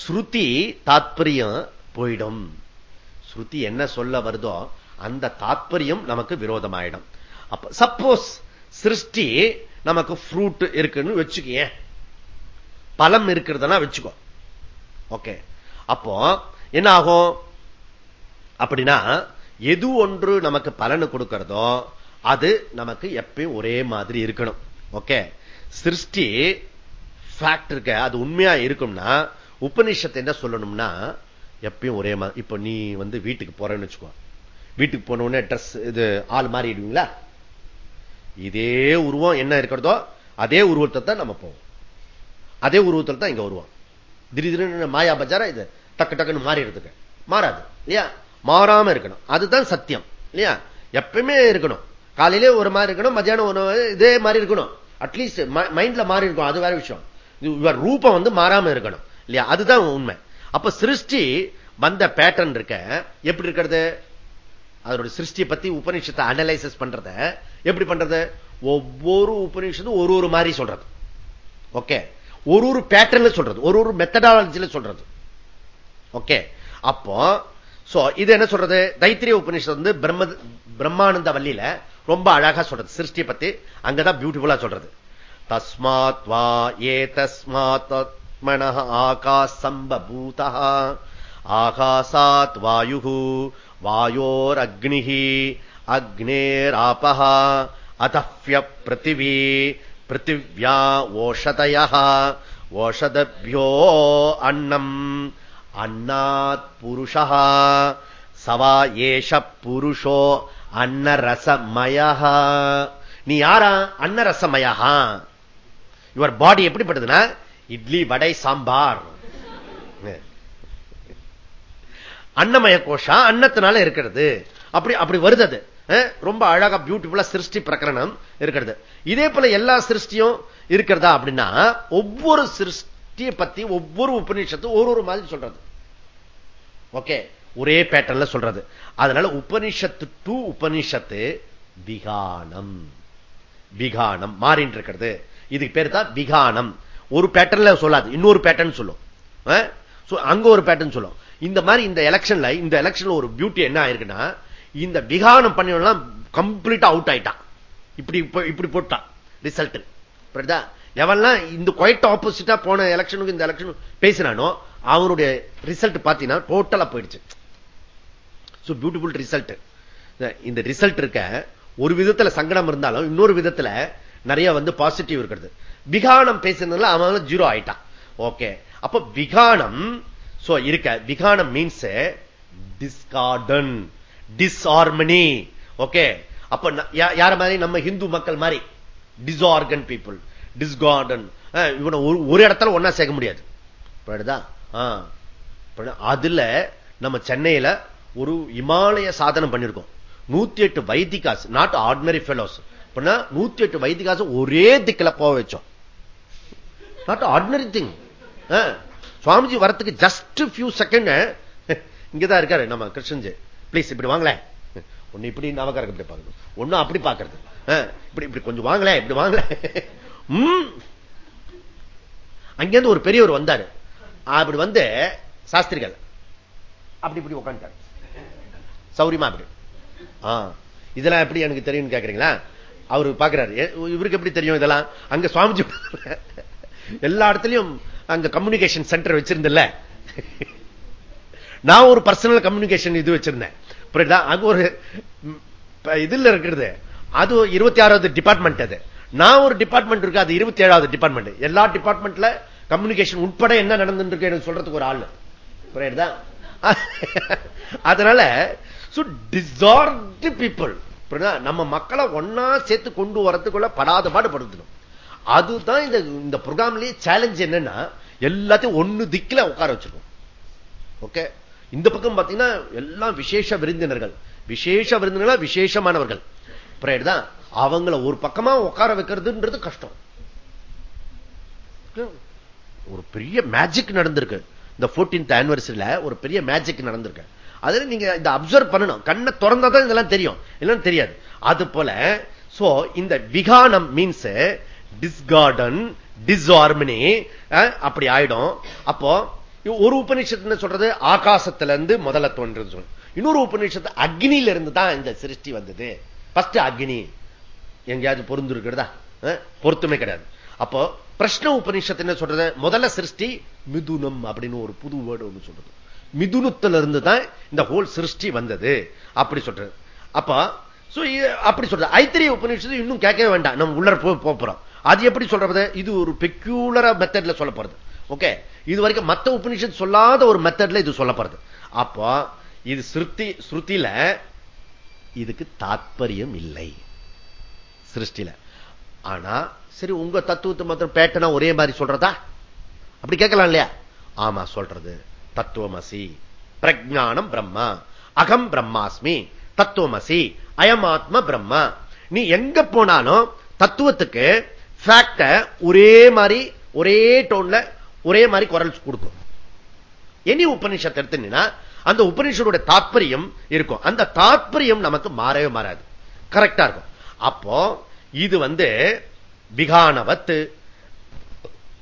ஸ்ருதி தாத்பரியம் போயிடும். ஸ்ருதி என்ன சொல்ல வருதோ அந்த தாத்பரியம் நமக்கு விரோதமாயிடும். அப்ப சப்போஸ் சிருஷ்டி நமக்கு ஃப்ரூட் இருக்குன்னு வச்சுக்க பழம் இருக்கிறதுனா வச்சுக்கோ. ஓகே அப்போ என்ன ஆகும் அப்படின்னா எது ஒன்று நமக்கு பலனு கொடுக்கிறதோ அது நமக்கு எப்பயும் ஒரே மாதிரி இருக்கணும். ஓகே சிருஷ்டி ஃபேக்ட் இருக்க. அது உண்மையா இருக்கும்னா உபநிஷத்தை என்ன சொல்லணும்னா எப்பயும் ஒரே மாதிரி இப்ப நீ வந்து வீட்டுக்கு போறேன்னு வச்சுக்கோ. வீட்டுக்கு போன உடனே ட்ரெஸ் இது ஆள் மாறிடுவீங்களா? இதே உருவம் என்ன இருக்கிறதோ அதே உருவத்தை தான் நம்ம போவோம். அதே உருவத்தில் தான் இங்க வருவோம். திடீர்னு மாயா பஜாரா இது டக்கு டக்குன்னு மாறிடுறதுக்கு. மாறாது இல்லையா? மாறாம இருக்கணும். அதுதான் சத்தியம் இல்லையா? எப்பயுமே இருக்கணும். காலையிலே ஒரு மாதிரி இருக்கணும் மத்தியானம் ஒரு இதே மாதிரி இருக்கணும். அட்லீஸ்ட் மைண்ட்ல மாறி இருக்கும் அது வேற விஷயம். இவர் ரூபம் வந்து மாறாம இருக்கணும் இல்லையா? அதுதான் உண்மை. அப்ப சிருஷ்டி வந்த பேட்டர்ன் இருக்க எப்படி இருக்கிறது? அதனோட சிருஷ்டியை பத்தி உபநிஷத்தை அனலைசிஸ் பண்றத எப்படி பண்றது? ஒவ்வொரு உபநிஷத்தும் ஒரு ஒரு மாதிரி சொல்றது. ஓகே ஒரு ஒரு பேட்டர்ல சொல்றது. ஒரு ஒரு மெத்தடாலஜில சொல்றது. ஓகே அப்போ இது என்ன சொல்றது? தைத்திரிய உபநிஷத்து வந்து பிரம்ம பிரம்மானந்த வள்ளியில ரொம்ப அழகா சொல்றது. சிருஷ்டியை பத்தி அங்கதான் பியூட்டிஃபுல்லா சொல்றது. தஸ்மாத் வா ஏ தஸ்மாத் மன ஆகாசம்பூத ஆகாசாத் வாயு வாயோர் அக்னி அக்னேராப அதஃபிய பிருத்திவி பிருத்திவியா ஓஷதய ஓஷதபியோ அன்னம் அன்னாத் புருஷ சவா ஏஷ புருஷோ அன்னரசமய நீ யாரா? அன்னரசமயா இவர் பாடி எப்படிப்பட்டதுன்னா? இட்லி வடை சாம்பார். அன்னமய கோஷா அன்னத்தினால இருக்கிறது. அப்படி அப்படி வருது அது ரொம்ப அழகா பியூட்டிஃபுல்லா சிருஷ்டி பிரகரணம் இருக்கிறது. இதே போல எல்லா சிருஷ்டியும் இருக்கிறதா அப்படின்னா ஒவ்வொரு சிருஷ்டியை பத்தி ஒவ்வொரு உபநிஷத்து ஒரு ஒரு மாதிரி சொல்றது. ஓகே? ஒரே பேட்டர்ல சொல்றது. அதனால உபனிஷத்து டு உபனிஷத்து விகானம். விகானம் மாறின் இருக்கிறது. இதுக்கு பேர் தான் விகானம். ஒரு பேட்டர்ல சொல்லாது. இன்னொரு பேட்டர்ன் சொல்லும். அங்க ஒரு பேட்டர்ன் சொல்லும். இந்த மாதிரி இந்த எலெக்ஷன்ல இந்த எலெக்ஷன்ல ஒரு பியூட்டி என்ன ஆயிருக்குன்னா இந்த விகானம் பண்ணினா கம்ப்ளீட்டா அவுட் ஆயிட்டான். இப்படி இப்படி போட்டான் ரிசல்ட் எவெல்லாம் இந்த குவைட் ஆப்போசிட்டா போன எலெக்ஷனுக்கு இந்த எலெக்ஷன் பேசினானோ அவனுடைய ரிசல்ட் பாத்தீங்கன்னா டோட்டலா போயிடுச்சு. பியூட்டிஃபுல் ரிசல்ட் இந்த ரிசல்ட் இருக்க ஒரு விதத்துல சங்கடம் இருந்தாலும் இன்னொரு விதத்துல நிறைய வந்து பாசிட்டிவ் இருக்கிறது. விகானம் பேசினதுல அவன் ஜீரோ ஆயிட்டான். ஓகே அப்ப விகானம் இருக்க விகானம் மீன்ஸ் டிஸ்கார்டன் டிஸ்ஆர்மனி ஓகே அப்ப யார மாதிரி? நம்ம ஹிந்து மக்கள் மாதிரி. டிஸ்ஆர்கன் பீப்புள் டிஸ்கார்டன் இவனை ஒரு இடத்துல ஒன்னா சேர்க்க முடியாது. அதுல நம்ம சென்னையில ஒரு இமாலய சாதனம் பண்ணிருக்கோம். நூத்தி எட்டு வைத்திகாஸ் நாட் ஆர்டினரி ஃபெலோஸ் நூத்தி எட்டு வைத்திகாசம் ஒரே திக்கில போக வச்சோம். நாட் ஆர்டினரி திங் சுவாமிஜி வரத்துக்கு ஜஸ்ட் பியூ செகண்ட் இங்கதான் இருக்காரு நம்ம கிருஷ்ணன்ஜி. பிளீஸ் இப்படி வாங்களேன். ஒண்ணு இப்படி நவகாரகம் இப்படி பாக்கணும் ஒன்னும் அப்படி பாக்குறது இப்படி இப்படி கொஞ்சம் வாங்கல இப்படி வாங்கல அங்கிருந்து ஒரு பெரியவர் வந்தாரு. அப்படி வந்து சாஸ்திரிகள் அப்படி இப்படி உட்காந்துட்டாரு சௌரியமா அப்படி. இதெல்லாம் எப்படி எனக்கு தெரியும் கேக்குறீங்களா? அவரு பாக்குறாரு. இவருக்கு எப்படி தெரியும் இதெல்லாம்? அங்க சுவாமிஜி எல்லா இடத்துலயும் அங்க கம்யூனிகேஷன் சென்டர் வச்சிருந்தில்ல நான் ஒரு பர்சனல் கம்யூனிகேஷன் இது வச்சிருந்தேன். புரியுதா? அங்க ஒரு இதுல இருக்கிறது. அது இருபத்தி ஆறாவது டிபார்ட்மெண்ட் அது. நான் ஒரு டிபார்ட்மெண்ட் இருக்கு அது இருபத்தி ஏழாவது டிபார்ட்மெண்ட் எல்லா டிபார்ட்மெண்ட்ல கம்யூனிகேஷன் உட்பட என்ன நடந்துட்டு இருக்கு எனக்கு சொல்றதுக்கு ஒரு ஆள். புரியுதா? அதனால டிசார்டு பீப்புள் நம்ம மக்களை ஒன்னா சேர்த்து கொண்டு வரதுக்குள்ள படாத பாடுபடுத்தணும். அதுதான் இந்த இந்த ப்ரோக்ராம்லயே சேலஞ்ச் என்னன்னா எல்லாத்தையும் ஒண்ணு திக்கில உட்கார வச்சிருக்கும் ஓகே இந்த பக்கம் பாத்தீங்கன்னா எல்லாம் விசேஷ விருந்தினர்கள். விசேஷ விருந்தினர்கள் விசேஷமானவர்கள். தான் அவங்கள ஒரு பக்கமா உட்கார வைக்கிறதுன்றது கஷ்டம். ஒரு பெரிய மேஜிக் நடந்திருக்கு. இந்த போர்டீன்த் ஆனிவர்சரியில ஒரு பெரிய மேஜிக் நடந்திருக்கு. அதுல நீங்க இந்த அப்சர்வ் பண்ணணும். கண்ணை திறந்தாதான் இதெல்லாம் தெரியும். இல்லைன்னு தெரியாது. அது போல சோ இந்த விகானம் மீன்ஸ் டிஸ்கார்டன் டிஸ்ஆர்மனி அப்படி ஆயிடும். அப்போ ஒரு உபநிஷத்து சொல்றது? ஆகாசத்துல இருந்து முதல்ல தோன்றது சொல்றது இன்னொரு உபநிஷத்து அக்னியில இருந்து தான் இந்த சிருஷ்டி வந்தது. பஸ்ட் அக்னி. எங்கேயாவது பொருந்து இருக்கிறதா பொருத்தமே கிடையாது. அப்போ பிரஷ்ன உபநிஷத்து என்ன சொல்றது? முதல்ல சிருஷ்டி மிதுனம் அப்படின்னு ஒரு புது வேர்டு ஒன்று சொல்றது. மிதுனத்துல இருந்து தான் இந்த ஹோல் சிருஷ்டி வந்தது. அப்படி சொல்றது. அப்ப அப்படி சொல்றது. ஐத்திரிய உபநிஷத்து இன்னும் கேட்கவே வேண்டாம். நம்ம உள்ள போறோம். அது எப்படி சொல்றது? இது ஒரு பெக்யூலர மெத்தட்ல சொல்லப்படுது. ஓகே இது வரைக்கும் மத்த உபநிஷத்து சொல்லாத ஒரு மெத்தட்ல இது சொல்லப்படுது. அப்போ இது ஸ்ருதி ஸ்ருதியில இதுக்கு தாத்பரியம் இல்லை. சிருஷ்டில. ஆனா சரி உங்க தத்துவத்தை மாத்திரம் பேட்டனா ஒரே மாதிரி சொல்றதா? அப்படி கேட்கலாம் இல்லையா? ஆமா சொல்றது. தத்துவமசி. பிரஜானம் பிரம்மா. அகம் பிரம்மாஸ்மி. தத்துவமசி. அயமாத்ம பிரம்மா. நீ எங்க போனாலும் தத்துவத்துக்கு ஒரே மாதிரி ஒரே டோன்ல ஒரே மாதிரி குரல் கொடுக்கும். எனி உபநிஷத்தை எடுத்தீங்கன்னா அந்த உபநிஷோட தாற்பயம் இருக்கும். அந்த தாற்பயம் நமக்கு மாறவே மாறாது. கரெக்டா இருக்கும். அப்போ இது வந்து விகானவத்து.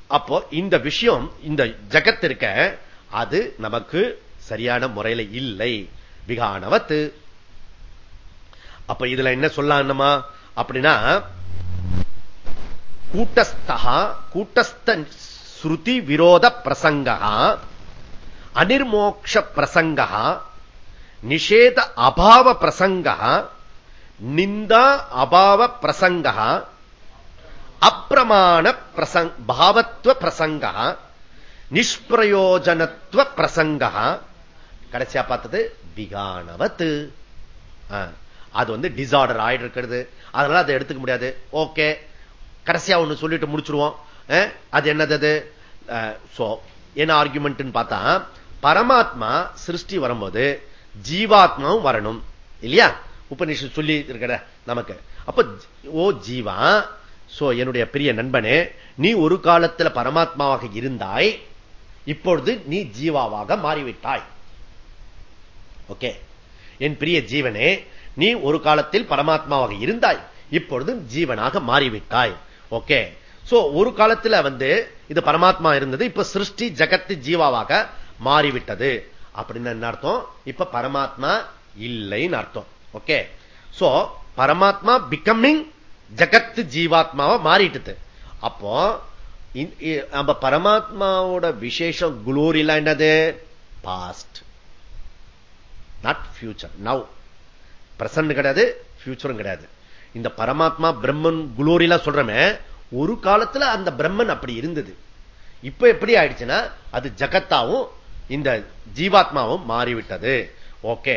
அப்போ இந்த விஷயம் இந்த ஜகத் இருக்க அது நமக்கு சரியான முறையில இல்லை. விகானவத்து. அப்ப இதுல என்ன சொல்லாமா அப்படின்னா கூட்டஸ்தா கூட்டஸ்த ஸ்ருதி விரோத பிரசங்கா அனிர்மோக்ஷ பிரசங்க நிஷேத அபாவ பிரசங்க நிந்தா அபாவ பிரசங்க அப்பிரமாண பிரசங் பாவத்துவ பிரசங்க நிஷ்பிரயோஜனத்துவ பிரசங்க கடைசியா பார்த்தது விகானவத்து அது வந்து டிசார்டர் ஆயிட்டு இருக்கிறது. அதனால அதை எடுத்துக்க முடியாது. ஓகே. கடைசியா ஒண்ணு சொல்லிட்டு முடிச்சிருவோம். அது என்னது என்ன ஆர்குமெண்ட் பார்த்தா பரமாத்மா சிருஷ்டி வரும்போது ஜீவாத்மாவும் வரணும். இல்லையா? உபநிஷம் சொல்லி இருக்கிற நமக்கு. அப்ப ஓ ஜீவா சோ என்னுடைய பெரிய நண்பனே நீ ஒரு காலத்தில் பரமாத்மாவாக இருந்தாய் இப்பொழுது நீ ஜீவாவாக மாறிவிட்டாய். ஓகே என் பிரிய ஜீவனே நீ ஒரு காலத்தில் பரமாத்மாவாக இருந்தாய் இப்பொழுது ஜீவனாக மாறிவிட்டாய். ஓகே. சோ ஒரு காலத்துல வந்து இது பரமாத்மா இருந்தது இப்ப சிருஷ்டி ஜகத்து ஜீவாவாக மாறிவிட்டது. அப்படின்னு என்ன அர்த்தம்? இப்ப பரமாத்மா இல்லைன்னு அர்த்தம். ஓகே. சோ பரமாத்மா பிகமிங் ஜகத்து ஜீவாத்மாவா மாறிட்டது. அப்போ நம்ம பரமாத்மாவோட விசேஷம் குளோரிலாம் என்னது? Past not future now present கிடையாது பியூச்சரும் கிடையாது. இந்த பரமாத்மா பிரம்மன் குளோரிலாம் சொல்றமே ஒரு காலத்துல அந்த பிரம்மன் அப்படி இருந்தது. இப்ப எப்படி ஆயிடுச்சுன்னா அது ஜகத்தாவும் இந்த ஜீவாத்மாவும் மாறிவிட்டது. ஓகே.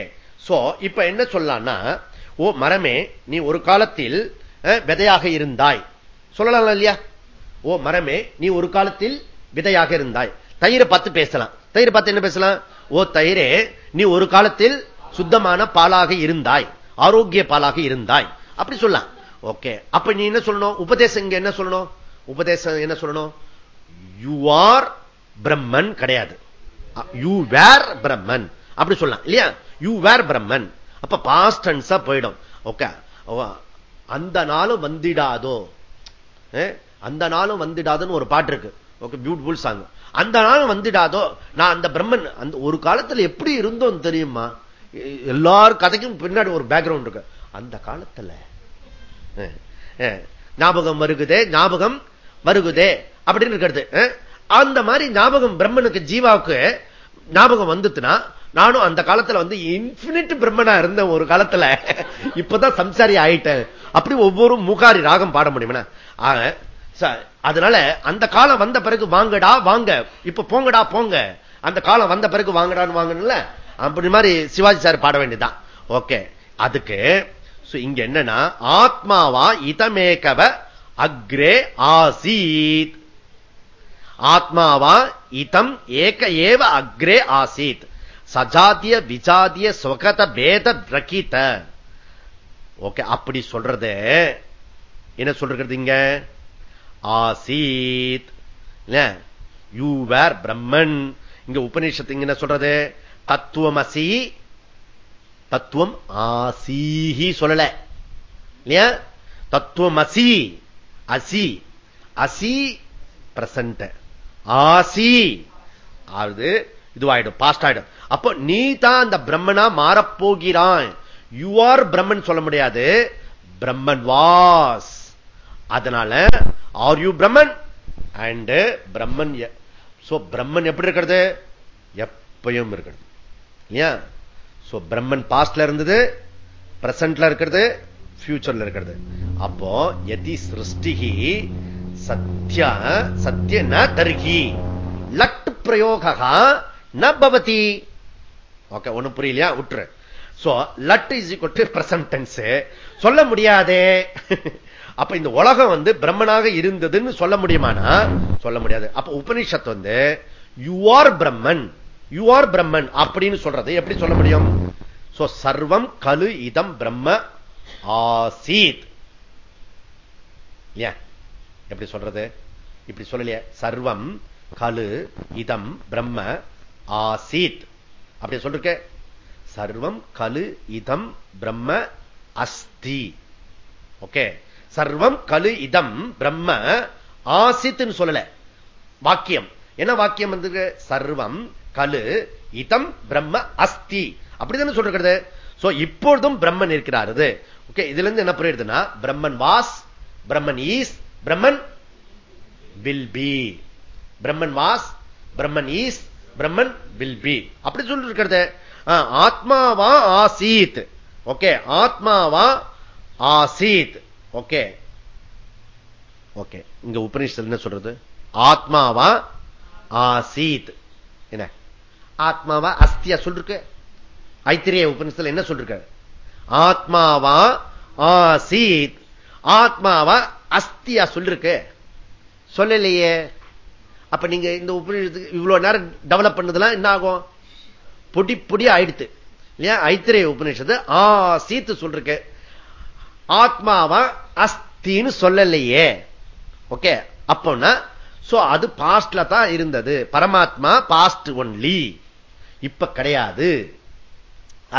சோ இப்ப என்ன சொல்லலாம்னா ஓ மரமே நீ ஒரு காலத்தில் விதையாக இருந்தாய். சொல்லலாம் இல்லையா? ஓ மரமே நீ ஒரு காலத்தில் விதையாக இருந்தாய். தயிரை பார்த்து பேசலாம். தயிர் பார்த்து என்ன பேசலாம்? ஓ தயிரே நீ ஒரு காலத்தில் சுத்தமான பாலாக இருந்தாய். ஆரோக்கிய பாலாக இருந்தாய். அப்படி சொல்லலாம். ஓகே அப்ப நீ என்ன சொல்லணும்? உபதேசம் இங்க என்ன சொல்லணும்? உபதேசம் என்ன சொல்லணும்? யூ ஆர் பிரம்மன் கிடையாது. யூ வேர் பிரம்மன் அப்படி சொல்லலாம். இல்லையா? யூ வேர் பிரம்மன் அப்ப பாஸ்டன்ஸா போயிடும். ஓகே அந்த நாளும் வந்திடாதோ? Eh? அந்த நாளும் வந்திடாதுன்னு ஒரு பாட்டு இருக்கு. ஓகே பியூட்டிஃபுல் சாங் அந்த நாளும் வந்துடாதோ? நான் அந்த பிரம்மன் அந்த ஒரு காலத்துல எப்படி இருந்தோம் தெரியுமா? எல்லாரும் கதைக்கும் பின்னாடி ஒரு பேக்ரவுண்ட் இருக்கு. அந்த காலத்துல. ஞாபகம் வருகுதே ஞாபகம் வருகுதே அப்படின்னு இருக்கிறது. அந்த மாதிரி ஞாபகம் பிரம்மனுக்கு ஜீவாவுக்கு ஞாபகம் வந்துச்சுன்னா நானும் அந்த காலத்துல வந்து இன்பினிட் பிரம்மனா இருந்தேன் ஒரு காலத்துல இப்பதான் சம்சாரி ஆயிட்டேன். அப்படி ஒவ்வொரு முகாரி ராகம் பாட முடியுமா? அதனால அந்த காலம் வந்த பிறகு வாங்கடா வாங்க. இப்ப போங்கடா போங்க. அந்த காலம் வந்த பிறகு வாங்கடான்னு வாங்கணும்ல அப்படி மாதிரி சிவாஜி சார் பாட வேண்டியதுதான். ஓகே அதுக்கு இங்க என்னன்னா ஆத்மாவா இதமேகவ அக்ரே ஆசீத். ஆத்மாவா இதம் ஏக ஏவ அக்ரே ஆசீத். சஜாத்திய விஜாத்திய சுகத பேத பிரகித. ஓகே அப்படி சொல்றது. என்ன சொல்றது இங்க? ஆசீத். You were Brahman. இங்க உபநிஷத்து என்ன சொல்றது? தத்துவமசி தத்துவம் ஆசீஹி சொல்லல. இல்லையா? தத்துவம் அசி. அசி அசி பிரசன்ட் ஆசி. அது இதுவாயிடும் பாஸ்ட் ஆயிடும் அப்போ நீ தான் அந்த பிரம்மனா மாறப்போகிறான் யூ ஆர் பிரம்மன் சொல்ல முடியாது. பிரம்மன் வாஸ் அதனால are you Brahman and Brahman Brahman எப்படி இருக்கிறது? எப்பயும் இருக்கிறது. ஏன் சோ பிரம்மன் பாஸ்ட்ல இருந்தது பிரசன்ட்ல இருக்கிறது பியூச்சர்ல இருக்கிறது. அப்போ எதி சிருஷ்டிகி சத்ய சத்திய ந தர்கி லட் பிரயோகா ந பவதி. ஓகே ஒண்ணு புரியலையா? விட்டுரு so let is equal to present tense சொல்ல முடியாதே. அப்ப இந்த உலகம் வந்து பிரம்மனாக இருந்ததுன்னு சொல்ல முடியுமானா? சொல்ல முடியாது. அப்ப உபனிஷத் வந்து you are Brahman you are Brahman அப்படின்னு சொல்றது எப்படி சொல்ல முடியும்? சர்வம் கலு இதம் பிரம்ம ஆசீத் எப்படி சொல்றது? இப்படி சொல்லலையே. சர்வம் கலு இதம் பிரம்ம ஆசீத் அப்படி சொல்லிருக்க சர்வம் கலு இதம் பிரம்ம அஸ்தி ஓகே சர்வம் கலு இதம் பிரம்ம ஆசித்துன்னு சொல்லல. வாக்கியம். என்ன வாக்கியம் வந்து சர்வம் கலு இதம் பிரம்ம அஸ்தி. அப்படிதானே சொல்றது? இப்பொழுதும் பிரம்மன் இருக்கிறாரு ஓகே இதுல இருந்து என்ன புரியுதுன்னா Brahman was Brahman is Brahman will be Brahman was Brahman is Brahman will be அப்படி சொல்லி இருக்கிறது ஆத்மாவா ஆசீத். ஓகே ஆத்மாவா ஆசீத். ஓகே ஓகே இங்க உபநிஷத்தில் என்ன சொல்றது? ஆத்மாவா ஆசீத். என்ன? ஆத்மாவா அஸ்தியா சொல்லிருக்கு. ஐத்திரிய உபநிஷத்தில் என்ன சொல்லிருக்க? ஆத்மாவா ஆசீத். ஆத்மாவா அஸ்தியா சொல்லிருக்கு. சொல்லலையே. அப்ப நீங்க இந்த உபநிஷத்துக்கு இவ்வளவு நேரம் டெவலப் பண்ணதெல்லாம் என்ன ஆகும்? பொடி பொடி ஆயிடுத்து. இல்லையா? ஐத்திரிய உபநிஷத்து ஆசீத்து சொல்லிருக்கு. ஆத்மாவா அஸ்தின்னு சொல்லலையே. ஓகே? அப்போனா அது பாஸ்ட்ல தான் இருந்தது. பரமாத்மா பாஸ்ட் ஒன்லி இப்ப கிடையாது.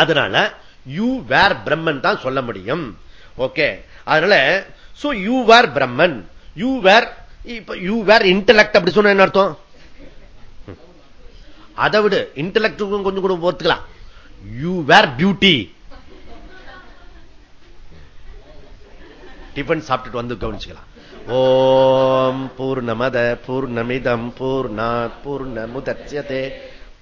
அதனால யூ வேர் பிரம்மன் தான் சொல்ல முடியும். ஓகே அதனால so you were Brahman you were இப்ப யூ வேர் இன்டலெக்ட் அப்படி சொன்ன என்ன அர்த்தம்? அதை விடு இன்டலெக்டுக்கும் கொஞ்சம் கூட போத்துக்கலாம் யூ வேர் பியூட்டி டிஃபன் சாப்பிட்டுட்டு வந்து கவனிச்சுக்கலாம். ஓம் பூர்ணமத பூர்ணமிதம் பூர்ணா பூர்ணமுதட்சியதே